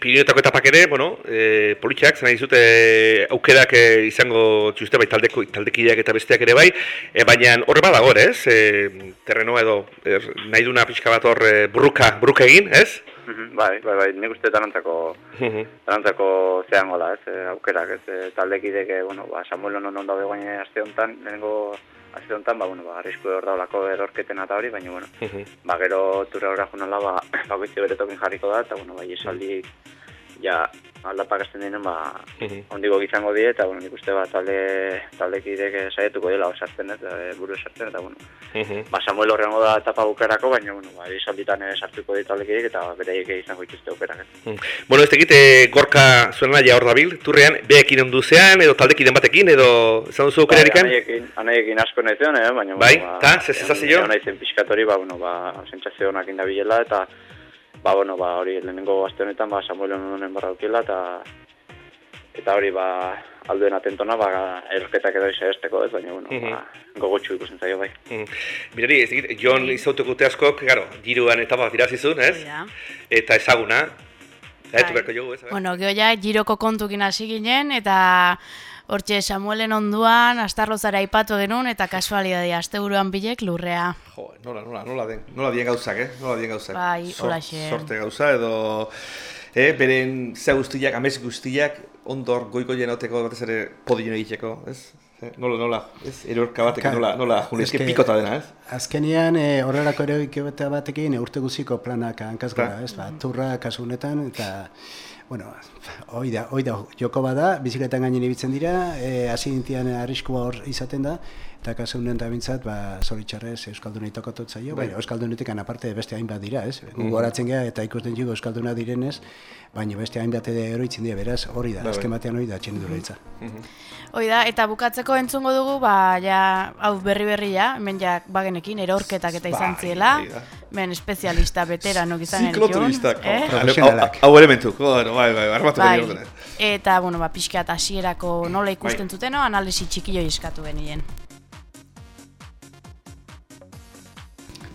Pirinetako etapak ere, bueno, e, politxak, zena dizute aukerak e, izango txuste bai taldeko, taldekideak eta besteak ere bai, e, baina horre badago ez? E, terrenoa edo er, nahi duna pixka bat hor e, burruka, burruka egin, ez? Mhm, Bai, bai, bai, nik uste danantzako, Mhm. danantzako zeango da, ez, e, aukerak, ez, e, taldekidek, e, bueno, ba, Samuel non ondo guaine aste honetan, lehenengo aste honetan, ba, bueno, ba, arrisku hor daulako erorketen eta hori, baina, bueno, Mhm. ba, gero tura horra junala, ba, (laughs) bakoitze bere tokin jarriko da, eta, bueno, bai, esaldi ja, aldapak azten diren, ba, ondiko izango die, eta, bueno, nik uste, ba, talde, taldekidek eh, saietuko dela, sartzen, eta e, buru sartzen, eta, bueno, ba, Samuel horrengo da etapa bukerako, baina, bueno, ba, izalditan eh, sartuko di taldekidek, eta beraiek izango dituzte aukerak. eh. Bueno, ez tekit, e, gorka zuena ja hor dabil, turrean, beekin ondu zean, edo taldekiden batekin, edo izan duzu aukerarikan? Bai, anaiekin, anaiekin asko nahi zion, eh? baina... Bai, bueno, ta, ze sensazio? Nahi zen pixkatori, ba, bueno, ba, sentsazio honak indabilela, eta, ba, bueno, ba, hori lehenengo aste honetan, ba, Samuel honen barra aukela, eta, eta hori, ba, alduen atentona, ba, erosketak edo izahesteko, ez, baina, bueno, ba, gogotxu ikusten zaio, bai. Mm. Mirari, ez dakit, Jon izautuko askok, garo, giroan etapa irazizun, ez? Ja. Eta ezaguna. Eta Bai. jogu, ez? Bueno, geho ja, giroko kontukin hasi ginen, eta hortxe Samuelen onduan, astarlozara aipatu genuen, eta kasualidadia, asteburuan bilek lurrea. Jo, nola, nola, nola den, nola dien gauzak, eh? Nola dien gauzak. Bai, Sor- holaxe. Sorte gauza, edo... Eh, beren ze guztiak, amez guztiak, ondor goiko jenoteko batez ere podien egiteko, ez? Eh, Nola, nola, ez? Erorka batek, nola, nola, eske- pikota dena, ez? Azkenean, e, horrelako eroik batekin, e, urte guziko planak hankaz gara, Ba. ez? Ba, turra kasu honetan, eta, bueno, hoi da, hoi da, joko bada, bizikletan gainen ibiltzen dira, e, hasi dintian arriskua hor izaten da, eta kasu honetan da bintzat, ba, zoritxarrez Euskaldunei tokatut zaio, Bai. baina Euskaldunetik aparte beste hainbat dira, ez? Mhm. Gogoratzen gara eta ikusten dugu Euskalduna direnez, baina beste hainbat ere eroitzen dira, beraz, hori da, Bai, bai. azken batean hori da txendura itza. Hoi da, eta bukatzeko entzungo dugu, ba, ja, hau berri berri ja, hemen ja, bagenekin, erorketak eta izan Bai, ziela, hori da. ben espezialista beteranok izan Zikloturistak, eh? Hau- Hau elementu, bueno, bai, bai, armatu Bai, dut. eta, bueno, ba, pixka eta hasierako nola ikusten Bai. zuteno, analisi txikio eskatu genien.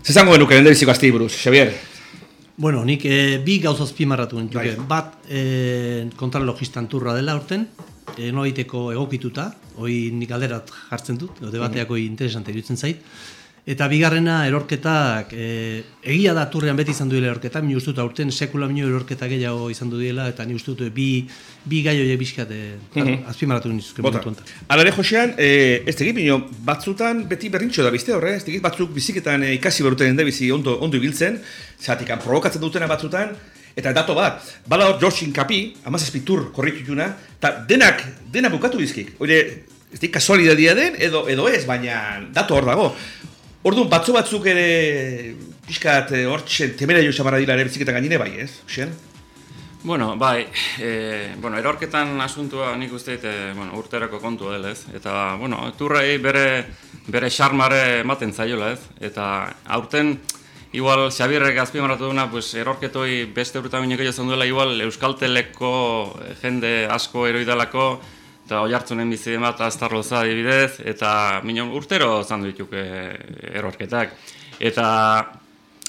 Zezango genuke lehen biziko azti buruz, Xavier? Bueno, nik e, bi gauza azpimarratu nuke. Bai. Bat, e, kontralogistan turra dela urten, e, nolaiteko egokituta, hoi nik alderat jartzen dut, Mhm. debateako interesante iruditzen zait. Eta bigarrena erorketak, e, egia da turrean beti izan duela erorketa, ni uste dut aurten sekula minio erorketa gehiago izan du diela, eta ni uste dut bi, bi gai horiek bizkat e, Mhm. azpimarratu nizuzke Bota. momentu honetan. Hala ere, Josean, eh, ez tegit, bino, batzutan beti berrintxo da bizte horre, ez tegit, batzuk biziketan eh, ikasi beruten da bizi ondo, ondo ibiltzen, zatik provokatzen dutena batzutan, eta dato bat, bala hor George Kapi, amazazpi tur korritutuna, eta denak, dena bukatu bizkik. Oire, ez dik kasualidadia den, edo, edo ez, baina dato hor dago. Orduan, batzu batzuk ere, pixkat, eh, hor txen, temera jo xamarra dila ere biziketan gainine bai, ez, Josean? Bueno, bai, e, bueno, erorketan asuntua nik uste dut, e, bueno, urterako kontua dela, ez? Eta, bueno, turrei bere, bere xarmare ematen zaiola, ez? Eta, aurten, igual, Xabierrek azpimarratu duna, pues, erorketoi beste urtean mineko jazan duela, igual, Euskalteleko eh, jende asko eroidalako, eta oi hartzunen bizi bat aztarloza adibidez, eta minon urtero zan dituk e, erorketak. Eta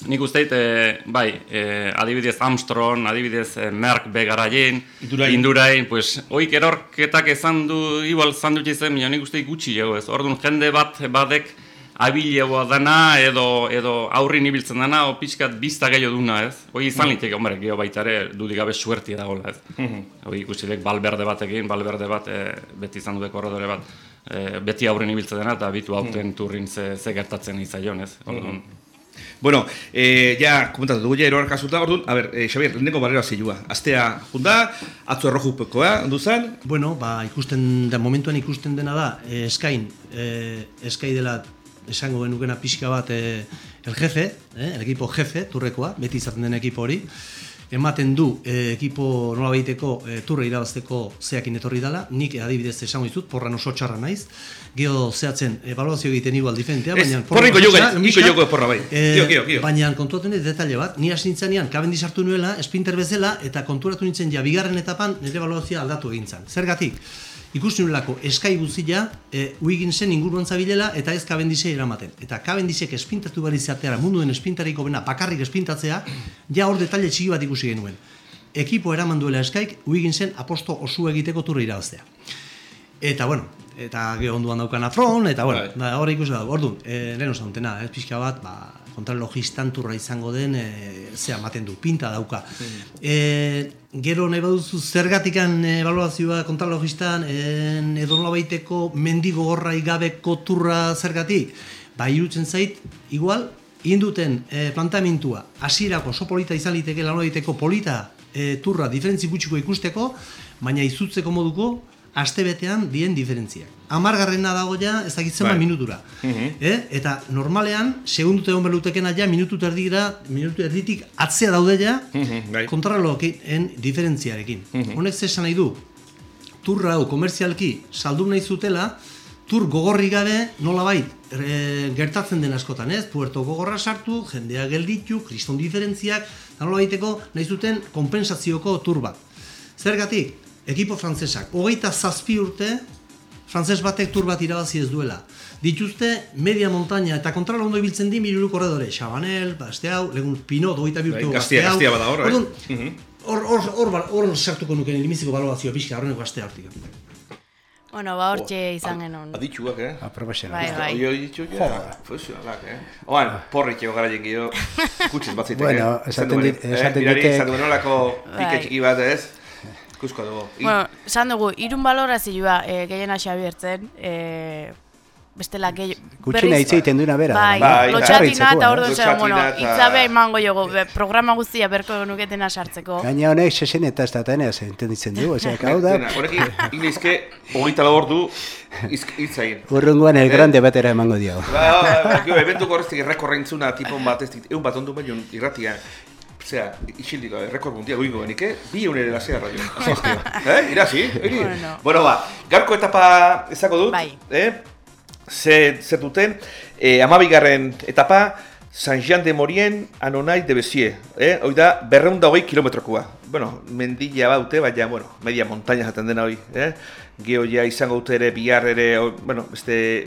nik uste dut, e, bai, e, adibidez Armstrong, adibidez e, Merck begaraien, Indurain. Indurain, pues, oik erorketak ezan du, igual zan dut izan, minon nik uste dut gutxi jo, ez. Orduan jende bat badek abilegoa dana, edo, edo aurrin ibiltzen dana, o pixkat bizta gehiago duna, ez. Hoi izan Mhm. liteke, hombre, geho baita ere, dudik gabe suertia dagoela, ez. Mhm. Hoi ikusi dek balberde batekin, balberde bat, e, beti izan dute korredore bat, e, beti aurrin ibiltzen dena, eta bitu hauten turrin ze, ze gertatzen izaion, ez. Orduan, Bueno, eh, ja, komentatu dugu ja erorka kasuta, orduan, a ber, eh, Xavier, lehenengo barrera zilua. Astea junda, atzo errojupekoa, ondu zen? Bueno, ba, ikusten da, momentuan ikusten dena da, eh, eskain, eh, eskai dela esango genukena pixka bat eh, el jefe, eh, el equipo jefe, turrekoa, beti izaten den ekipo hori, ematen du eh, ekipo nola behiteko eh, turre irabazteko zeakin etorri dela, nik adibidez esango dizut, porran oso txarra naiz, geho zehatzen evaluazio egiten igual diferentea, baina... porriko oso joga, txarra, iko pixka, joko porra bai. Eh, Kio. Baina kontuatzen dut detalle bat, ni hasi nintzenean kabendi sartu nuela, espinter bezala, eta konturatu nintzen ja bigarren etapan nire ebaluazioa aldatu egin zen. Zergatik, ikusi nuelako eskai guztia, e, Wigginsen inguruan zabilela eta ez kabendise eramaten. Eta kabendisek espintatu behar izateara munduen espintariko bena bakarrik espintatzea, ja hor detalle txiki bat ikusi genuen. Ekipo eraman duela eskaik, Wigginsen aposto osu egiteko turre irabaztea. Eta, bueno, eta gero onduan daukan afron, eta, bueno, da, hor ikusi da, orduan, e, lehen osan dutena, ez pixka bat, ba, kontralogistan turra izango den, e, zea, maten du, pinta dauka. E, gero nahi baduzu zergatikan evaluazioa kontralogistan, en, edo nola baiteko mendigo gorrai gabeko turra zergatik, ba, irutzen zait, igual, induten e, planteamentua, hasierako oso polita izan liteke lan polita e, turra diferentzi gutxiko ikusteko, baina izutzeko moduko astebetean dien diferentziak. Amargarrena dago ja, ez dakit zenbat Bai. minutura. Mhm. Eh? Eta normalean, segundute egon belutekena ja, minutu erdira, minutu erditik atzea daude ja, Mhm, bai. kontrarreloekin diferentziarekin. Mhm. Honek ze esan nahi du, turra hau komerzialki saldu nahi zutela, tur gogorri gabe nolabait e, gertatzen den askotan, ez? Puerto gogorra sartu, jendea gelditu, kriston diferentziak, eta nolabaiteko nahi zuten konpensazioko tur bat. Zergatik, ekipo frantzesak, hogeita zazpi urte, frantses batek tur bat irabazi ez duela. Dituzte media montaña eta kontrala ondo ibiltzen di miru korredore, Chabanel, ba, este hau, legun Pinot, hogeita bi urte Bai, gaztia bada hor. Orduan, Mhm. Hor, hor, hor, hor, hor sartuko nuke limiziko balorazioa pixka, horreneko astea hortik. Bueno, ba hortxe izan genuen. Aditxuak, eh? Aprobexional. Bai, bai. Oio ditu, ja, Joder. profesionalak, eh? Oan, porrik ego gara jengio, kutxez bat zitek, Bueno, eh? esaten Zendu, dit- eh? esaten Mirari, ditek- esaten duenolako pike Bai. txiki bat, ez? Ikusko dugu. I- Bueno, esan dugu, irun balorazioa e, gehiena xabiertzen, e, bestela gehi... Gutxina hitz egiten duena bera. Bai, Bai, lotxatina bai. eta orduan zer, bueno, itzabe emango jogo, programa guztia berko nuketena sartzeko. Gaina honek sesen eta ez da tenez, entenditzen du, osea, hau da, Dena, Honekin, inglizke, hogeita lau ordu, izk- hitzain. urrungoan el grande batera emango dio. Ba, ba, ba, eventuko horreztik errekorrentzuna tipon bat, ez egun bat ondu baino irratia. Osea, isildiko, errekor mundia guingo benike, bi egunere lasea raio. (laughs) eh, irazi, egi? Bueno. Bueno, ba, garko etapa ezako dut, Bai. eh? Ze, zer duten, eh, amabigarren etapa, San Jean de Morien, Anonai de Bezie, eh? Hoi da, berreunda hogei kilometrokoa. Bueno, mendila baute, baina, bueno, media montaña jaten dena hoi, eh? Geo ja izango dute ere, bihar ere, o- bueno, beste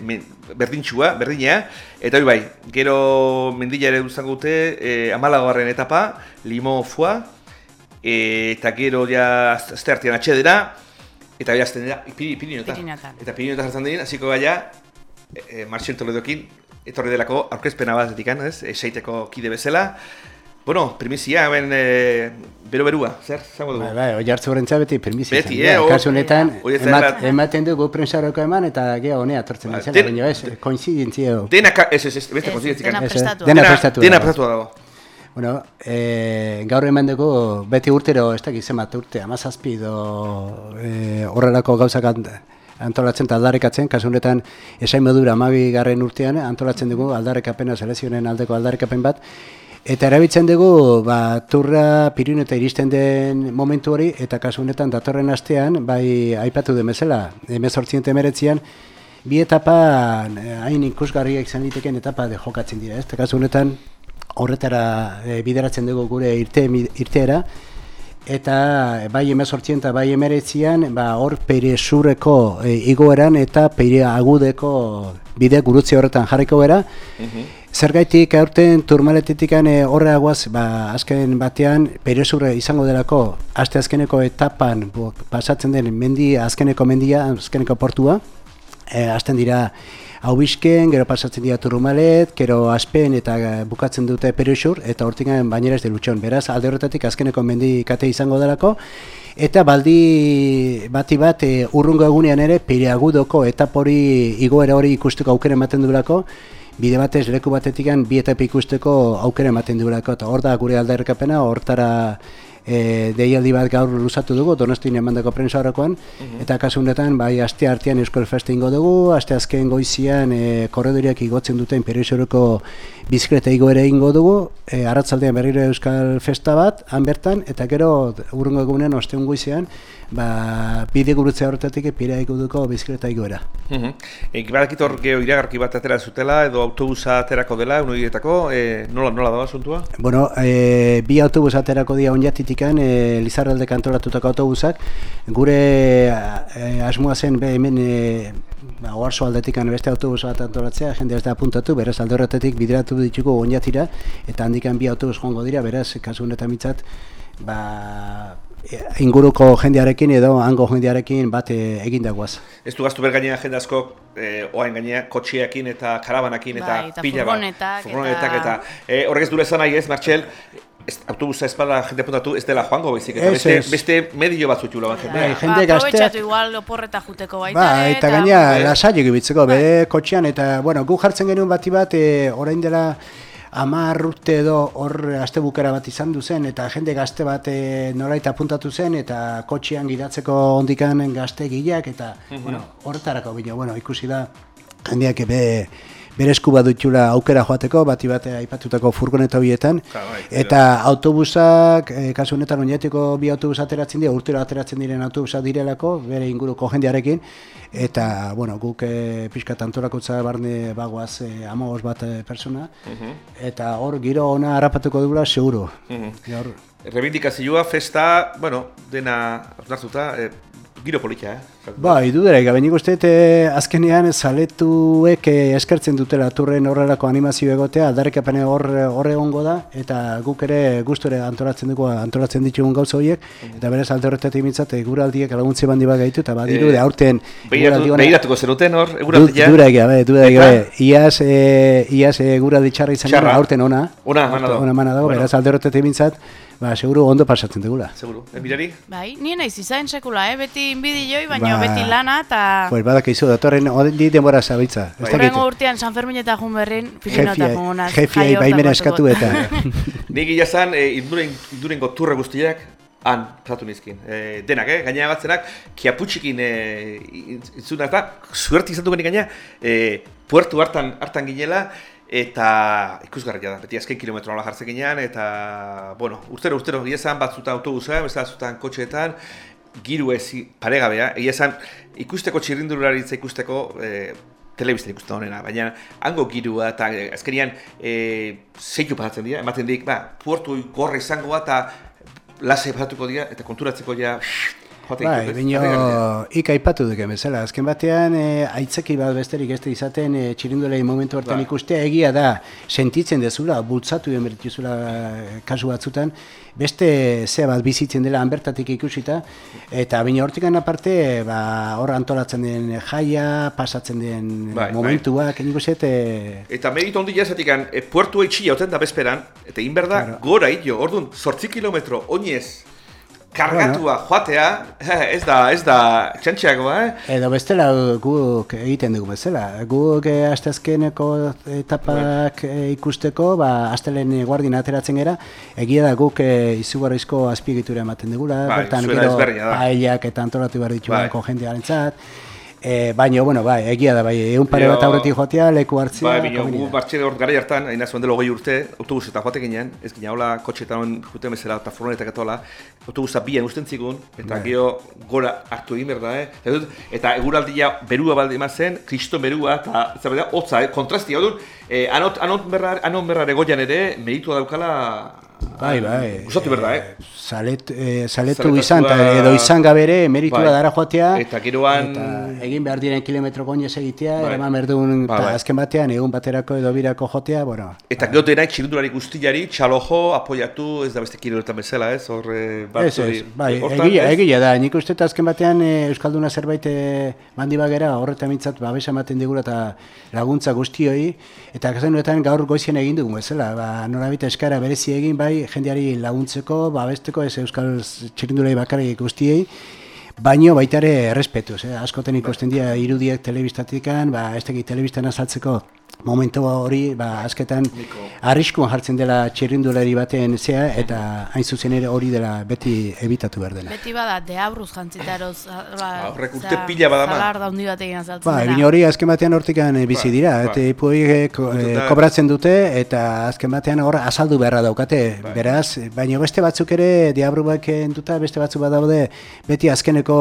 berdintxua, berdina, eta hori bai, gero mendila ere izango dute, eh, amalagarren etapa, Limo Fua, eh, eta gero ja azte artean atxedera, eta hori azten dira, Piri- Pirinioetan. Pirinioetan. Eta Pirinioetan jartzen diren, hasiko gaia, e, e, Marxen Toledokin, etorri delako aurkezpena bat etikan, ez? Eseiteko kide bezala. Bueno, primizia, hemen e, bero-berua, zer, zango dugu? Bai, bai, oi hartzu horrentza beti primizia. Beti, eh, hor- Kasu honetan, da emat, ematen dugu prensaroko eman eta geho honea tortzen Ba, den- baina ez, koinzidentzia. Dena, ez, ez, ez, beste Ez, konzidentzikan. dena prestatua. Dena prestatua. dena dago. prestatua dago. Bueno, e, gaur eman dugu, beti urtero, ez dakit zenbat urte, amazazpi edo e, horrelako gauzak ant- antolatzen eta aldarrekatzen, kasu honetan esain modura amabi garren urtean antolatzen dugu aldarrekapena, selezionen aldeko aldarrekapen bat, Eta erabiltzen dugu, ba, turra Pirinota iristen den momentu hori, eta kasu honetan datorren astean, bai aipatu den bezala, emezortzien temeretzian, bi etapa eh, hain ikusgarriak izan liteken etapa de jokatzen dira, ez? Eta kasu honetan horretara eh, bideratzen dugu gure irte, irteera, eta eh, bai emezortzien eta bai emeretzian, ba, hor peire surreko e, igoeran eta peire agudeko bide gurutze horretan jarriko gara, Zergaitik aurten turmaletetik horreagoaz, ba, azken batean, perezurre izango delako, aste azkeneko etapan bu, pasatzen den mendi, azkeneko mendia, azkeneko portua, e, azten dira hau bizken, gero pasatzen dira turmalet, gero aspen eta eh, bukatzen dute perezur, eta hortikan bainera ez de lutxon. Beraz, alde horretatik azkeneko mendi kate izango delako, eta baldi bati bat e, urrungo egunean ere, pereagudoko etapori igoera hori ikusteko aukera ematen duelako, bide batez leku batetikan bi etapa ikusteko aukera ematen duelako eta hor da gure aldarrikapena hortara e, deialdi bat gaur luzatu dugu Donostin emandako prensa horrekoan eta kasu honetan bai aste artean Euskal Festa ingo dugu aste azken goizian e, korredoriak igotzen duten periosoroko bizikleta igoera ingo dugu. E, arratzaldean berriro Euskal Festa bat han bertan eta gero urrungo egunean ostegun goizean ba, bide gurutze horretatik pira duko bizikleta igoera Mhm. Ek badakit hor geho iragarki bat atera zutela edo autobusa aterako dela unoietako, e, nola nola da asuntua? Bueno, e, bi autobus aterako dira onjatitikan, e, Lizarralde kantoratutako autobusak. Gure e, asmoa zen be hemen e, ba, oarzo aldetikan beste autobus bat antolatzea, jende ez da apuntatu, beraz alde horretatik bideratu ditugu onjatira, eta handikan bi autobus joango dira, beraz, kasu honetan mitzat, ba, inguruko jendearekin edo hango jendearekin bat e, egin dagoaz. Ez du gaztu bergainean jende asko, e, oain gainea, kotxeekin eta karabanakin eta, Bai, eta pila bat. furgonetak furgonetak eta- eta... E, horrek ez du esan nahi ez, Martxel, ez, autobusa espala jende apuntatu ez dela joango baizik, eta Ez, beste, ez. beste medio bat zutxula jendea. Bai, jende ba, gazteak- igual oporreta juteko baita Ba, ere, eta gaina lasai egibitzeko, bere kotxean, eta, bueno, gu jartzen genuen bati bat, e, orain dela hamar urte edo hor astebukera bat izan du zen, eta jende gazte bat e, nolait apuntatu zen, eta kotxean gidatzeko ondikan gazte gileak, eta Mhm. bueno, horretarako bino, bueno, ikusi da, jendeak be, bere esku badutxula aukera joateko, bati bate aipatutako furgoneta horietan, eta autobusak, e, kasu honetan oinetiko bi autobus ateratzen dira, urtero ateratzen diren autobusak direlako, bere inguruko jendearekin, eta, bueno, guk e, pixka tantorakotza barne bagoaz e, amagos bat e, persona, Mhm. eta hor giro ona harrapatuko dugula, seguru. Mhm. Ja, hor, Rebindikazioa, festa, bueno, dena hartuta, eh, giro polita, eh? Bai, dudarik, gabe nik uste eh, azkenean zaletuek eh, eskertzen dutela turren horrelako animazio egotea, aldarrikapene hor hor egongo da, eta guk ere gusture antolatzen dugu, antolatzen ditugun gauza horiek, eta berez alde horretatik mitzat, guraldiek laguntzi bandi bat gaitu, eta badiru, Eh, de aurten begiratu- ona- begiratuko zenuten hor, Du- eguraldia? Dudarik gabe, dudarik Eta? gabe, iaz, eh, iaz eh, guraldi txarra izan Txarra. aurten ona, Ona, mana dago. ona mana dago, Bueno. beraz alde horretatik mitzat, ba, seguru ondo pasatzen dugula. Seguru. Eh, mirari? Bai, nien naiz izain sekula, eh? beti inbidioi, baina Ba, beti lana, eta Pues badakizu, datorren, hodi denbora zabitza. Dakit. horrengo urtean San Fermin eta Jun berrin, Pirinota Jefia- jefiai baimena eskatu eta- (laughs) Nik gila zan, e, induren, indurengo turre guztiak, han, pasatu nizkin. E, denak, eh? gaina batzenak, kiaputxikin e, intzuna eta, zuerti izan dugenik gaina, e, puertu hartan, hartan ginela, eta ikusgarria da, beti azken kilometro nola jartzen ginean, eta, bueno, urtero, urtero, gila zan batzutan autobusa, beste batzutan kotxeetan, giru ez paregabea, egia esan, ikusteko txirrindularitza ikusteko, e, telebistan ikusten honena, baina hango girua eta e, azkenian e, zeitu pasatzen dira, ematen dik, ba, puertu gorra izango eta lase pasatuko dira, eta konturatzeko ja, Bai, bino, ik aipatu duke bezala. Azken batean, e, aitzeki bat besterik ez izaten e, txirindulei momentu hortan Bai. ikustea egia da, sentitzen dezula, bultzatu den berituzula e, kasu batzutan, beste ze bat bizitzen dela hanbertatik ikusita, eta bino hortikan aparte, ba, hor antolatzen den jaia, pasatzen den Bai, momentuak, nik uste, e, Eta merito ondi jazatik, e, puertu eitxia oten da bezperan, eta inberda Claro. gora hilo, orduan, sortzi kilometro, oinez, kargatua joatea, ez da, ez da, txantxeagoa, eh? Edo bestela guk egiten dugu bezala. Guk eh, asteazkeneko etapak eh, ikusteko, ba, astelen guardin ateratzen gera, egia da guk eh, izugarrizko azpiegitura ematen dugula, Bai, bertan gero paellak eta antolatu behar ditu Bai. jendearentzat. E, baina, bueno, bai, egia da, bai, egun pare bat aurretik joatea, leku hartzea, Bai, komeni gu da. bartxere hor gara hartan, hain zuen dela hogei urte, autobus eta joate ginean, ez gina hola kotxetan juten bezala eta furgonetak eta autobusa bian usten zigun, eta Bai. gero gora hartu egin behar da, eh? Eta, dut, eta eguraldia berua balde zen, kriston berua, eta zer da, hotza, eh? kontrastia, hau dut, eh, anot, anot berra, anon berra egoian ere, meritua daukala, Bai, bai. Gustatu behar da, eh? Zalet, eh, zaletu izan, ta, edo izan gabere, meritua Bai. dara joatea. Eta geroan- Eta egin behar diren kilometro goinez egitea, Bai. eraman behar duen, Bai, bai. azken batean, egun baterako edo birako jotea, bueno, Eta gero denak txirindulari guztiari, txalojo, apoiatu, ez da beste kiloetan bezala, ez? Hor, eh, Ez, batzuri- ez, bai, egia, ez? egia da, nik uste eta azken batean e, Euskalduna zerbait e, bandi bagera horretan mintzat babesa ematen digula eta laguntza guztioi, eta kasenuetan gaur goizien egin dugun bezala, ba, norabite eskara berezi egin bai, jendeari laguntzeko, babesteko, ez Euskal txirindulei bakarrik guztiei, Baino baita ere errespetuz, eh? askoten ikusten dira irudiek telebistatikan, ba, ez dakit telebistan azaltzeko momentu hori, ba, azketan arriskuan jartzen dela txirrindulari baten zea, eta hain zuzen ere hori dela beti ebitatu behar dela. Beti bada deabruz jantzitaroz, ba, Horrek urte zera, pila badama. Zalar da hundi batekin azaltzen Ba, dela. egin hori azken batean hortikan eh, bizi Ba, dira, ba. eta ipuiek Eta- kobratzen dute, eta azken batean hor azaldu beharra daukate, Bai. beraz, baina beste batzuk ere diabruak enduta, beste batzuk badaude, beti azkeneko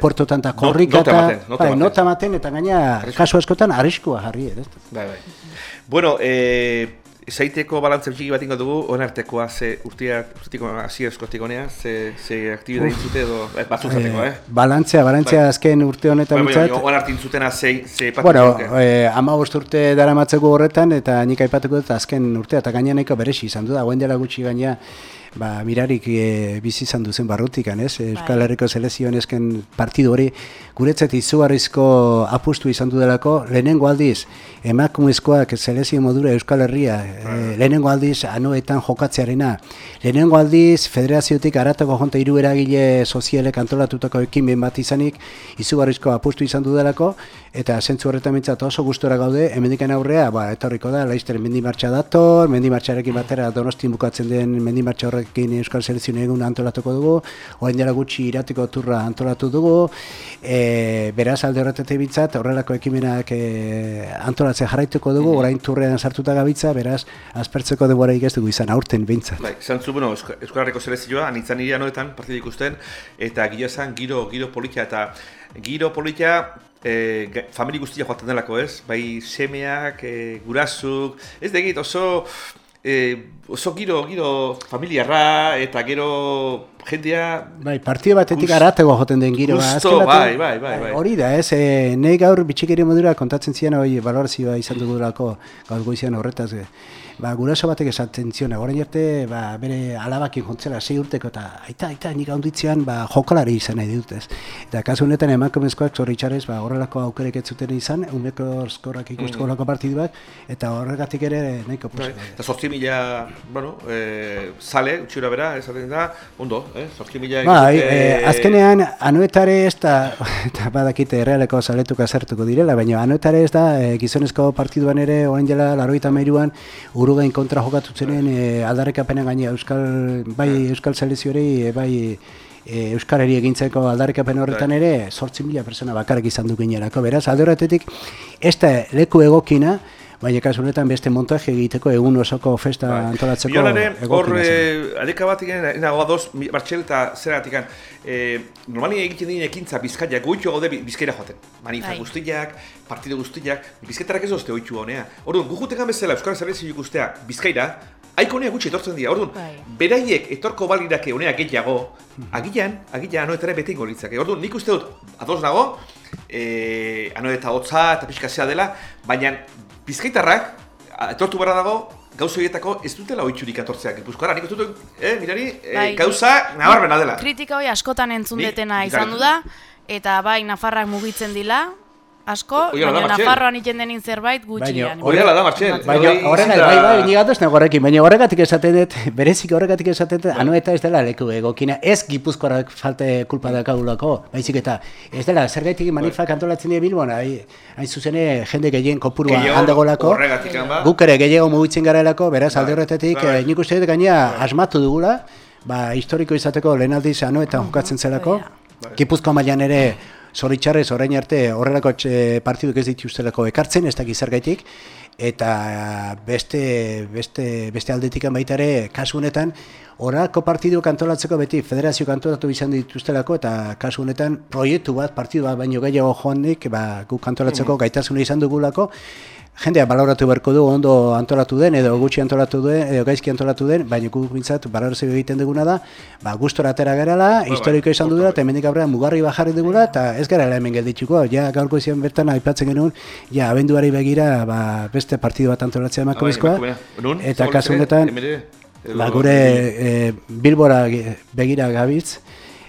puertotan eta Not- korrika, nota eta ematen, nota bai, ematen. nota ematen, eta gaina kasu askotan arriskua jarri, ez? Bai, bai. Bueno, eh, zaiteko balantza txiki bat ingo dugu, onartekoa ze urtia, urtiko hasi eskotik honea, ze, ze aktibidea intzute edo, eh, batzuk zateko, eh? Balantzea, balantzea azken urte honetan Bai, bai, mintzat. onartin zutena ze, ze patu Bueno, zenuke. eh, ama urte dara horretan, eta nik aipatuko dut azken urtea, eta gaina nahiko beresi izan du da, guen dela gutxi gaina, ba, mirarik e, bizi izan duzen barrutikan, ez? Euskal Herriko selezioen esken partidu hori guretzat izugarrizko apustu izan dudelako, lehenengo aldiz, emakumezkoak selezio modura Euskal Herria, e, lehenengo aldiz anoetan jokatzearena, lehenengo aldiz federaziotik aratako jonta hiru eragile sozialek antolatutako ekimen bat izanik, izugarrizko apustu izan dudelako, eta zentzu horretan mintzat oso gustora gaude, hemendikan aurrea, ba, etorriko da, laizter mendi martxa dator, mendi martxarekin batera donostin bukatzen den mendi martxa horrekin Euskal Selezio egun antolatuko dugu, orain dela gutxi iratiko turra antolatu dugu, e, beraz alde horretatik bintzat, horrelako ekimenak e, antolatzen jarraituko dugu, orain turrean sartuta gabitza, beraz, aspertzeko denbora ez dugu izan, aurten bintzat. Bai, izan zu, bueno, Euskal Herriko selezioa, anitzan nire anoetan, partidu ikusten, eta gila giro, giro politia, eta giro politia, e, famili guztia joaten delako, ez? Bai semeak, e, gurasuk, ez degit oso e, oso giro, giro familiarra eta gero jendea Bai, partio batetik aratego joten den giro. gusto, azken batean- bai, bai, bai, bai. Hori da, ez, e, nahi gaur bitxikeri modura kontatzen zian hori valorazioa izan dugulako gaur goizian horretaz. E. Ba, guraso batek esaten zion, orain arte, ba, bere alabakin jontzela sei urteko, eta aita, aita, nik handitzean, ba, jokalari izan nahi dut, ez. Eta kasu honetan emakumezkoak zoritxarez, ba, horrelako aukerek ez zuten izan, uneko skorrak ikusteko lako partiduak, eta horregatik ere nahiko Bai, posa. eta zortzi mila, bueno, e, sale, utxura bera, esaten da, ondo, eh? zortzi mila Bai, eh, azkenean anuetare ez da, (laughs) eta badakite errealeko saletuko azertuko direla, baina anuetare ez da eh, gizonezko partiduan ere orain dela laroita mairuan urugain kontra jokatu zenen eh, aldarrikapenen gaine Euskal, bai Euskal Selezioari, eh, bai e, Euskarari egintzeko aldarrikapen horretan ere, sortzi mila persona bakarrik izan du ginerako. Beraz, alde horretatik, ez da leku egokina, baina kasu honetan beste montaje egiteko egun osoko festa antolatzeko Bion ere, hor, zen. eh, adeka bat egin, nago adoz, Martxel eta zeratik eh, normali egiten dien ekintza bizkaia, goitxo gaude bi- bizkaira joaten. Manifa Bai. guztiak, partido guztiak, bizkaitarak ez dozte oitxu honea. Orduan, gu jutekan bezala Euskara Zerbezio ikustea bizkaira, Aiko honea gutxi etortzen dira, orduan, beraiek etorko balirake honea gehiago, agilan, agilan anoetara beti ingo litzake. Orduan, nik uste dut, ados nago, e, anoeta hotza eta pixka dela, baina bizkaitarrak, etortu barra dago, gauza horietako ez dutela oitxurik atortzeak. Gipuzkoara, nik uste dut, eh, mirari, eh, Bai, gauza nabarmena dela. Kritika hori askotan entzun detena nik izan du da, eta bai, Nafarrak mugitzen dila, asko, baina. Nafarroan iten denin zerbait gutxian. hori hala da, Martxel. Baina horrela, da- bai, bai, gatoz nago horrekin, baina horregatik esaten dut, (laughs) berezik horregatik esaten dut, anoeta ez dela leku egokina, ez gipuzkoarak falte kulpa dakagulako, baizik eta, ez dela, zergaitik manifak antolatzen dira Bilbon, hain hain zuzene jende gehien kopurua horregatik ba. guk ere gehiago mugitzen garelako, beraz alde Bai, horretatik, bai, bai. eh, nik uste dut gaina asmatu dugula, ba, historiko izateko lehen aldiz anoetan jokatzen zelako, Gipuzkoa mailan ere zoritxarrez orain arte horrelako etxe partiduk ez dituztelako ekartzen, ez dakiz zergaitik, eta beste, beste, beste aldetikan baita ere, kasu honetan, horrelako partiduk antolatzeko beti federazio antolatu izan dituztelako, eta kasu honetan proiektu bat, partidu bat baino gehiago joanik, ba, guk antolatzeko gaitasuna izan dugulako, jendea baloratu beharko du ondo antolatu den edo gutxi antolatu den edo gaizki antolatu den, baina guk bintzat balorazio egiten duguna da, ba gustora atera gerala, bai, historiko izan dugula eta hemendik aurrera mugarri bajarri dugula eta ez gara hemen geldituko. Ja gaurko izan bertan aipatzen genuen, ja abenduari begira ba, beste partidu bat antolatzea emakumezkoa. emakumea. Non? Eta kasu honetan ba, gure e, Bilbora begira gabitz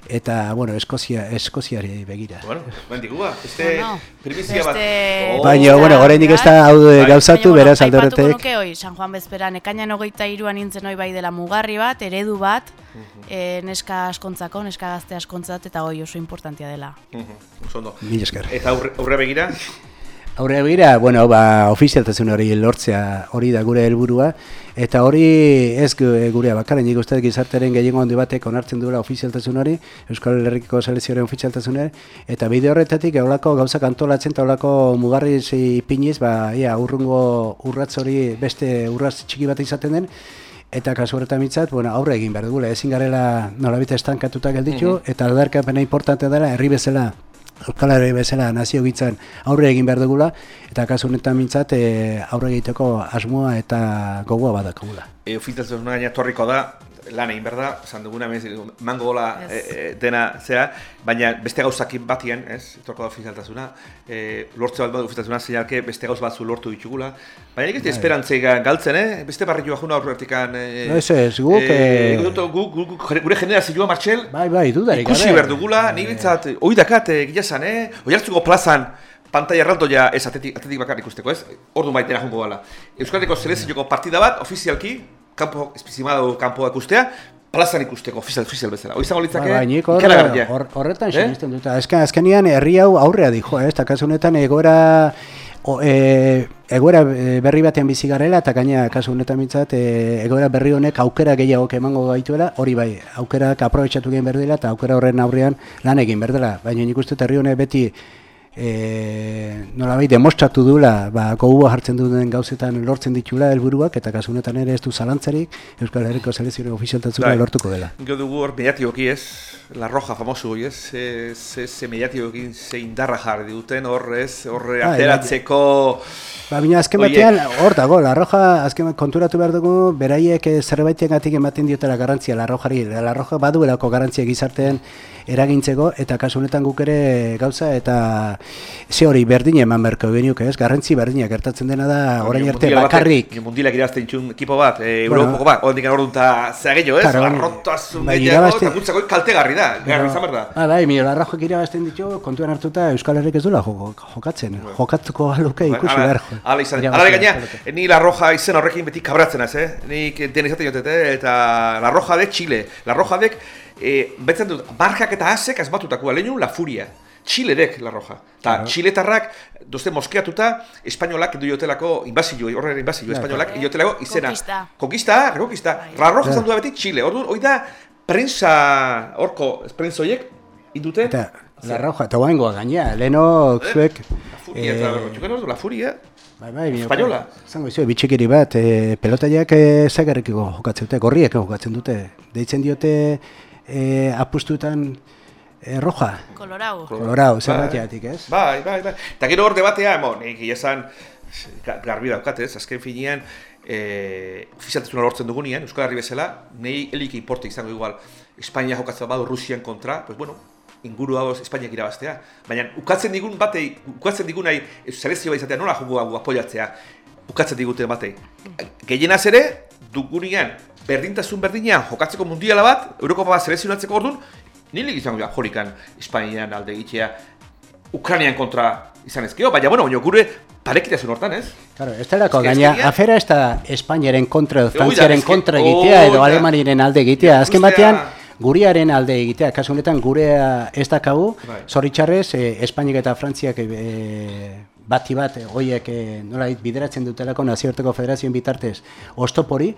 eta bueno, Eskozia, Eskoziari begira. Bueno, bendik guba, este Bueno, primizia bat. beste- Oh. Baina, bueno, oraindik ez da hau Bai. gauzatu, Baina, beraz alde aipatuko horretek. nuke hoi, San Juan Bezperan, ekainan hogeita iruan nintzen hoi bai dela mugarri bat, eredu bat, e, neska askontzako, neska gazte askontzat, eta hoi oso importantia dela. Mhm, Oso ondo. Mila esker. Eta aurre, aurre begira, Aurre begira, bueno, ba, ofizialtasun hori lortzea hori da gure helburua. Eta hori ez gu- gurea bakarren, nik uste dut gizartearen gehiengo handi batek onartzen duela ofizialtasun hori, Euskal Herriko selezioaren ofizialtasun hori, eta bide horretatik holako gauzak antolatzen eta holako mugarri ipiniz, ba, ia, urrungo urratz hori beste urratz txiki bat izaten den, Eta kasu horretan mitzat, bueno, aurre egin behar dugula, ezin garela nolabite estankatuta gelditu, eta aldarkapena importante dela herri bezala, Euskal Herri bezala nazio gitzan aurre egin behar dugula, eta kasu honetan mintzat e, aurre egiteko asmoa eta gogoa badakagula. e, ofizialtasun gaina torriko da, lan egin behar da, esan duguna, emez, mango gola Ez. e, e, dena zea, baina beste gauzakin batien, ez, etorko da ofizialtasuna, e, lortze bat ofizialtasuna, zeinalke beste gauz batzu lortu ditugula. Baina ez Bai. esperantzei galtzen, eh? beste barri joa juna horretikan... E, Ez, ez, guk, E, eh, guk, guk, gure generazioa, Martxel, Bai, bai, dudarik ikusi gabe. behar dugula, nik bintzat, hoi dakat, e, gilazan, eh? Oiartzuko plazan, pantalla erraldoia ez atetik, atetik bakar ikusteko, ez? Ordu baitera jungo gala. Euskaldeko selezioko partida bat, ofizialki, kanpo, espizimado kanpoa ikustea, plazan ikusteko, ofizial, ofizial bezala. Hoi izango litzake, Ba, bai, ikaragarria. hor- horretan Eh? sinisten dut. Azken, azkenean herri hau aurrea dijo, ez? Eta kasu honetan egoera o, e, egoera e, berri batean bizi garela eta gaina kasu honetan mintzat e, egoera berri honek aukera gehiago emango gaituela, hori bai, aukerak aprobetxatu egin behar dela eta aukera horren aurrean lan egin behar dela. Baina nik uste herri honek beti e, nolabait demostratu duela ba, gogua jartzen duen gauzetan lortzen ditula helburuak eta kasu honetan ere ez du zalantzarik Euskal Herriko selezio ofizialtasuna Bai. lortuko dela. Gero dugu hor mediatikoki ez, La Roja famoso hoi ez, ze, ze, ze mediatikoki ze indarra jarri duten hor ez, hor Bai, ateratzeko... Ba, bina azken batean, hor dago, La Roja, azken konturatu behar dugu, beraiek eh, zerbaitegatik ematen diotela garrantzia La Rojari. La Roja baduelako garrantzia gizartean eragintzeko, eta kasu honetan guk ere gauza, eta ze hori berdin eman berko geniuke, ez? Garrantzi berdina gertatzen dena da, orain arte bakarrik. Mundialak irazten txun ekipo bat, e, Bueno. Europako bat, hondik orduan eta zea gehiago ez, Claro, arrotasun bai, gehiago, irabazten- eta gutzako kaltegarri da, garri izan behar da. Ba, bai, mila La Rojak irabazten ditu, kontuan hartuta Euskal Herrik ez joko- jokatzen. Jokatuko aluke ikusi behar. Hala izan, hala gaina, aluke. ni La Roja izen horrekin beti kabratzen az, eh? Nik den izaten jotet, eh? eta La Roja dek Chile. La Roja dek, eh, betzen dut, markak eta azek azbatutako, lehenun La Furia. Chile dek La Roja. Ta Claro. Chiletarrak, dozte moskeatuta, espainolak du jotelako, inbazio, horren inbazio, Bai, espainolak jotelako izena. Konkista. Konkista, rekonkista. La Roja Bai. izan du beti Chile. Orduan, hoi da, prensa, horko, prensa horiek, indute, Eta La Roja, eta guaingoa gaina, leheno zuek... La Furia, eta eh, ordu, La Furia, Bai, bai, Espainola. Zango izu, bitxikiri bat, e, pelotaiak e, zagarrikiko jokatzen dute, gorriek jokatzen dute. Deitzen diote e, apustuetan e, roja. Kolorau. Kolorau, Bai. zerbaiteatik, ez? Bai, bai, bai. Eta gero hor debatea, mo, nik esan, garbi daukat ez, azken finean, e, ofizialtasuna lortzen dugunean, Euskal Herri bezala, nahi elike importe izango igual, Espainia jokatzen badu Rusian kontra, pues bueno, inguru hau Espainiak irabaztea. Baina ukatzen digun batei, ukatzen digun nahi, selezio bat izatea nola hau apoiatzea, ukatzen diguten batei. Gehienaz ere, dugunean, berdintasun berdinean jokatzeko mundiala bat, Eurokopa bat selezionatzeko orduan, nilik izango da jorikan Espainian alde egitea, Ukrainian kontra izan ezkeo, baina bueno, baina gure parekitasun hortan, ez? Claro, ez delako, Eske gaina, afera ez da Espainiaren kontra Frantziaren kontra egitea edo da. Alemaniaren alde egitea. Azken batean, guriaren alde egitea, kasu honetan gurea ez dakagu, Bai. zoritxarrez, e, Espainiak eta Frantziak e, bati bat, e, hoiek e, nolait bideratzen dutelako nazioarteko federazioen bitartez ostopori,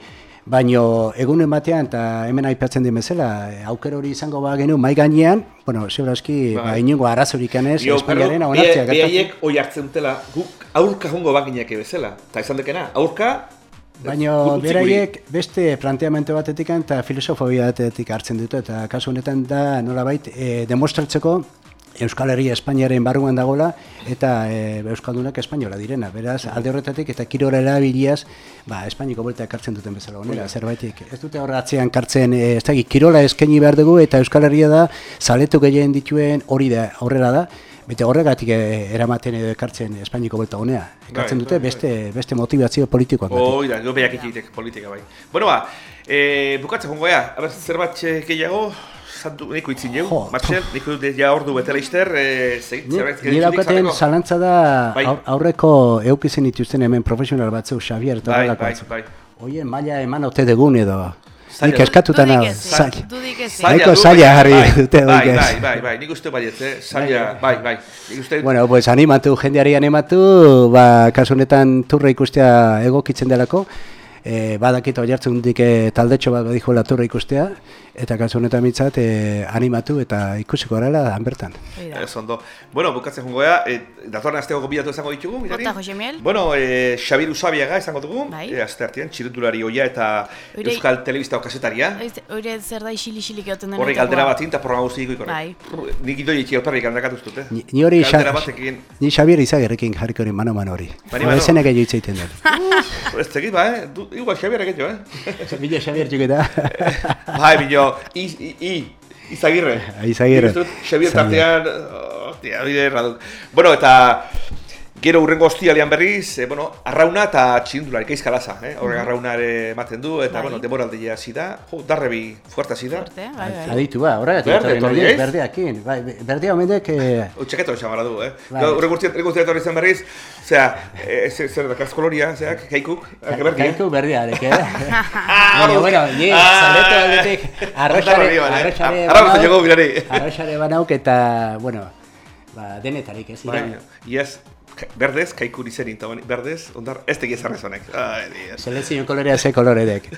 baino egunen batean eta hemen aipatzen den bezala, aukera hori izango ba genu mai gainean, bueno, segurazki Bai. ba inongo arazorik ez Dio, Espainiaren pero, onartzea bie- gertatzen. Biaiek hoi hartzen dutela, guk aurka jongo baginak bezala. Eta izan dekena, aurka... Baina beraiek beste planteamendu batetik eta filosofia batetik hartzen dute eta kasu honetan da nolabait e, demostratzeko Euskal Herria Espainiaren barruan dagola eta e, Euskaldunak Espainola direna. Beraz, alde horretatik eta kirola erabiliaz, ba, Espainiko bueltak hartzen duten bezala honela, zerbaitik. Ez dute horra atzean kartzen, e, ez dakit, kirola eskaini behar dugu eta Euskal Herria da, zaletu gehien dituen hori da, horrela da, Bete horregatik e, eramaten edo ekartzen Espainiko buelta honea. Ekartzen Bai, dute bai, beste, beste motivazio politikoak. Hoi da, gero behiak ekitek politika bai. Bueno ba, e, bukatzen jongo ea, aber zerbat eh, gehiago, zantu, niko itzin jau, Jo, Marcel, niko dut ja ordu betela izter, e, zeit, Ni, zerbait ni daukaten zalantza da Bai. aur- aurreko eukizen dituzten hemen profesional batzuk Xavier eta Bai, bai, bai. Oie, maila eman ote dugun edo. Zaila Nik eskatuta nago. Zaila. du, zaila baina- jarri bai, dute Bai, bai, bai, bai, nik uste baiet, eh? Zaila, bai, bai. Nik uste, Bueno, pues animatu, jendeari animatu, ba, kasu honetan turra ikustea egokitzen delako, e, badakit oiartzen hundik e, taldetxo bat badiko turra ikustea, eta kasu honetan mitzat e, animatu eta ikusiko han bertan. Ez ondo. Bueno, bukatzen jongo ea, e, datorren asteko gobidatu izango ditugu, mirari? Bota, Jose Miel. Bueno, e, Xabir Usabiaga izango dugu, Bai. e, aste artean, txirindulari oia eta Oire- Euskal Telebista kasetaria. Hore zer da isili-isilik egoten den. Horrek galdera bat eta programa guzti ikorrek. Bai. Nik idoi etxi alperrik handakatuz dut, eh? Ni, ni hori ni Xavier Izagerrekin jarriko hori mano mano hori. Mani mano. Ezenek egin egiten dut. Ez tegit, ba, eh? Du, igual Xabier egetxo, (laughs) eh? Mila Xabier txiketa. bai, bilo, i, i, i, izagirre. Izagirre. Nik uste dut Xabier Xabier. tartean, hostia, bide erraduk. Bueno, eta gero urrengo hostialean berriz, eh, bueno, arrauna eta txindulari, keiz kalaza, eh? Horrek arrauna ere ematen du, eta, Bai. bueno, demoraldia hasi da, jo, darrebi fuerte hasi da. Fuerte, bai, bai. Aditu ba, horregatik. Berde, etorri etorri, naiz, ez? Berdeakin, bai, berdea homendek... Eh, (laughs) Utxaketo xamara du, eh? Bai. Bai. Urrengo urtean, urrengo urtean etorri zen berriz, zera, eh, zer, zer dakaz koloria, zeak, kaikuk, eh? Kaiku berdearek, eh? (laughs) Ah, Baina, bueno, ni, ah. zaleto aldetik, arroxare, Arroxare, vale. arroxare Arroxare llegó, mirari. arroxare banauk eta, bueno, ba, denetarik, ez? Bai, iaz, berdez, kaikuri zerin, eta berdez, ondar, ez tegi. Ai, dios. Selezio kolorea ze koloredek.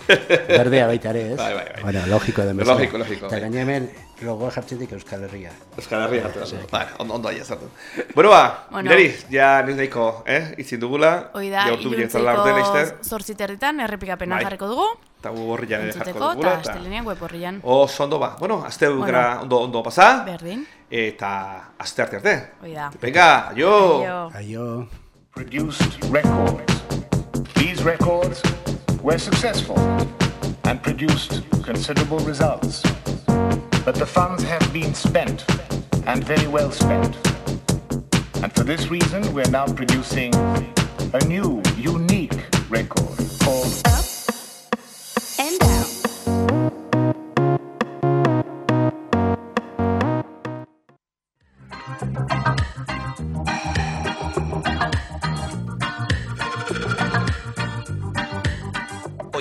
Berdea baita ere, ez? Bai, bai, bai. Bueno, logiko den Logiko, logiko, Eta gaine hemen, logoa jartzetik Euskal Herria. Euskal Herria hartu da. Vale, ondo, ondo aia zartu. Bueno, ba, Bueno. mirari, ja niz nahiko, eh? Itzin dugula. Hoi da, iluntzeko eizte. zortziterritan errepikapena Bai. jarriko dugu. Eta gu horrian ere jarko Entzuteko dugula. eta astelenean web horrian. Oso ondo ba. Bueno, azte Bueno. gara ondo, ondo pasa. Berdin. Eta azte arte arte. Hoi. Venga, aio! Aio. Aio. produced records. These records were successful and produced considerable results. But the funds have been spent, and very well spent. And for this reason, we're now producing a new, unique record called Up and down.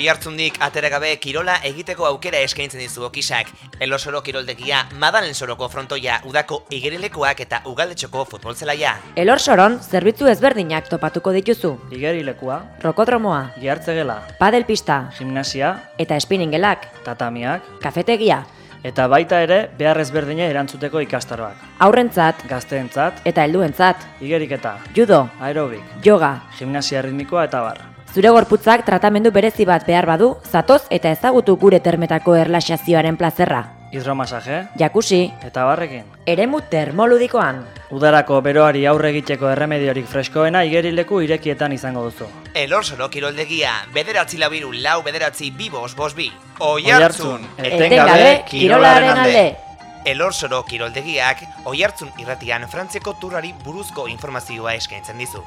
Oi hartzundik atera gabe kirola egiteko aukera eskaintzen dizu okisak. Elosoro kiroldegia, Madalen soroko frontoia, udako igerilekoak eta ugaldetxoko futbol zelaia. Elor soron, zerbitzu ezberdinak topatuko dituzu. Igerilekua, Rokodromoa, gihartzegela, padelpista gimnasia, eta spinningelak, tatamiak, kafetegia, eta baita ere behar ezberdina erantzuteko ikastaroak. aurrentzat Gazteentzat, eta helduentzat, igeriketa, judo, aerobik, yoga. gimnasia ritmikoa eta bar. Zure gorputzak tratamendu berezi bat behar badu, zatoz eta ezagutu gure termetako erlaxazioaren plazerra. Hidromasaje, Jakusi, eta barrekin. eremu termoludikoan. Udarako beroari aurre egiteko erremediorik freskoena igerileku irekietan izango duzu. Elorsoro kiroldegia, bederatzi labiru lau bederatzi bibos bos bi. Oi Oihartzun, hartzun, Etengabe kirolaren alde. Elorsoro kiroldegiak, oi hartzun irratian Frantziako turrari buruzko informazioa eskaintzen dizu.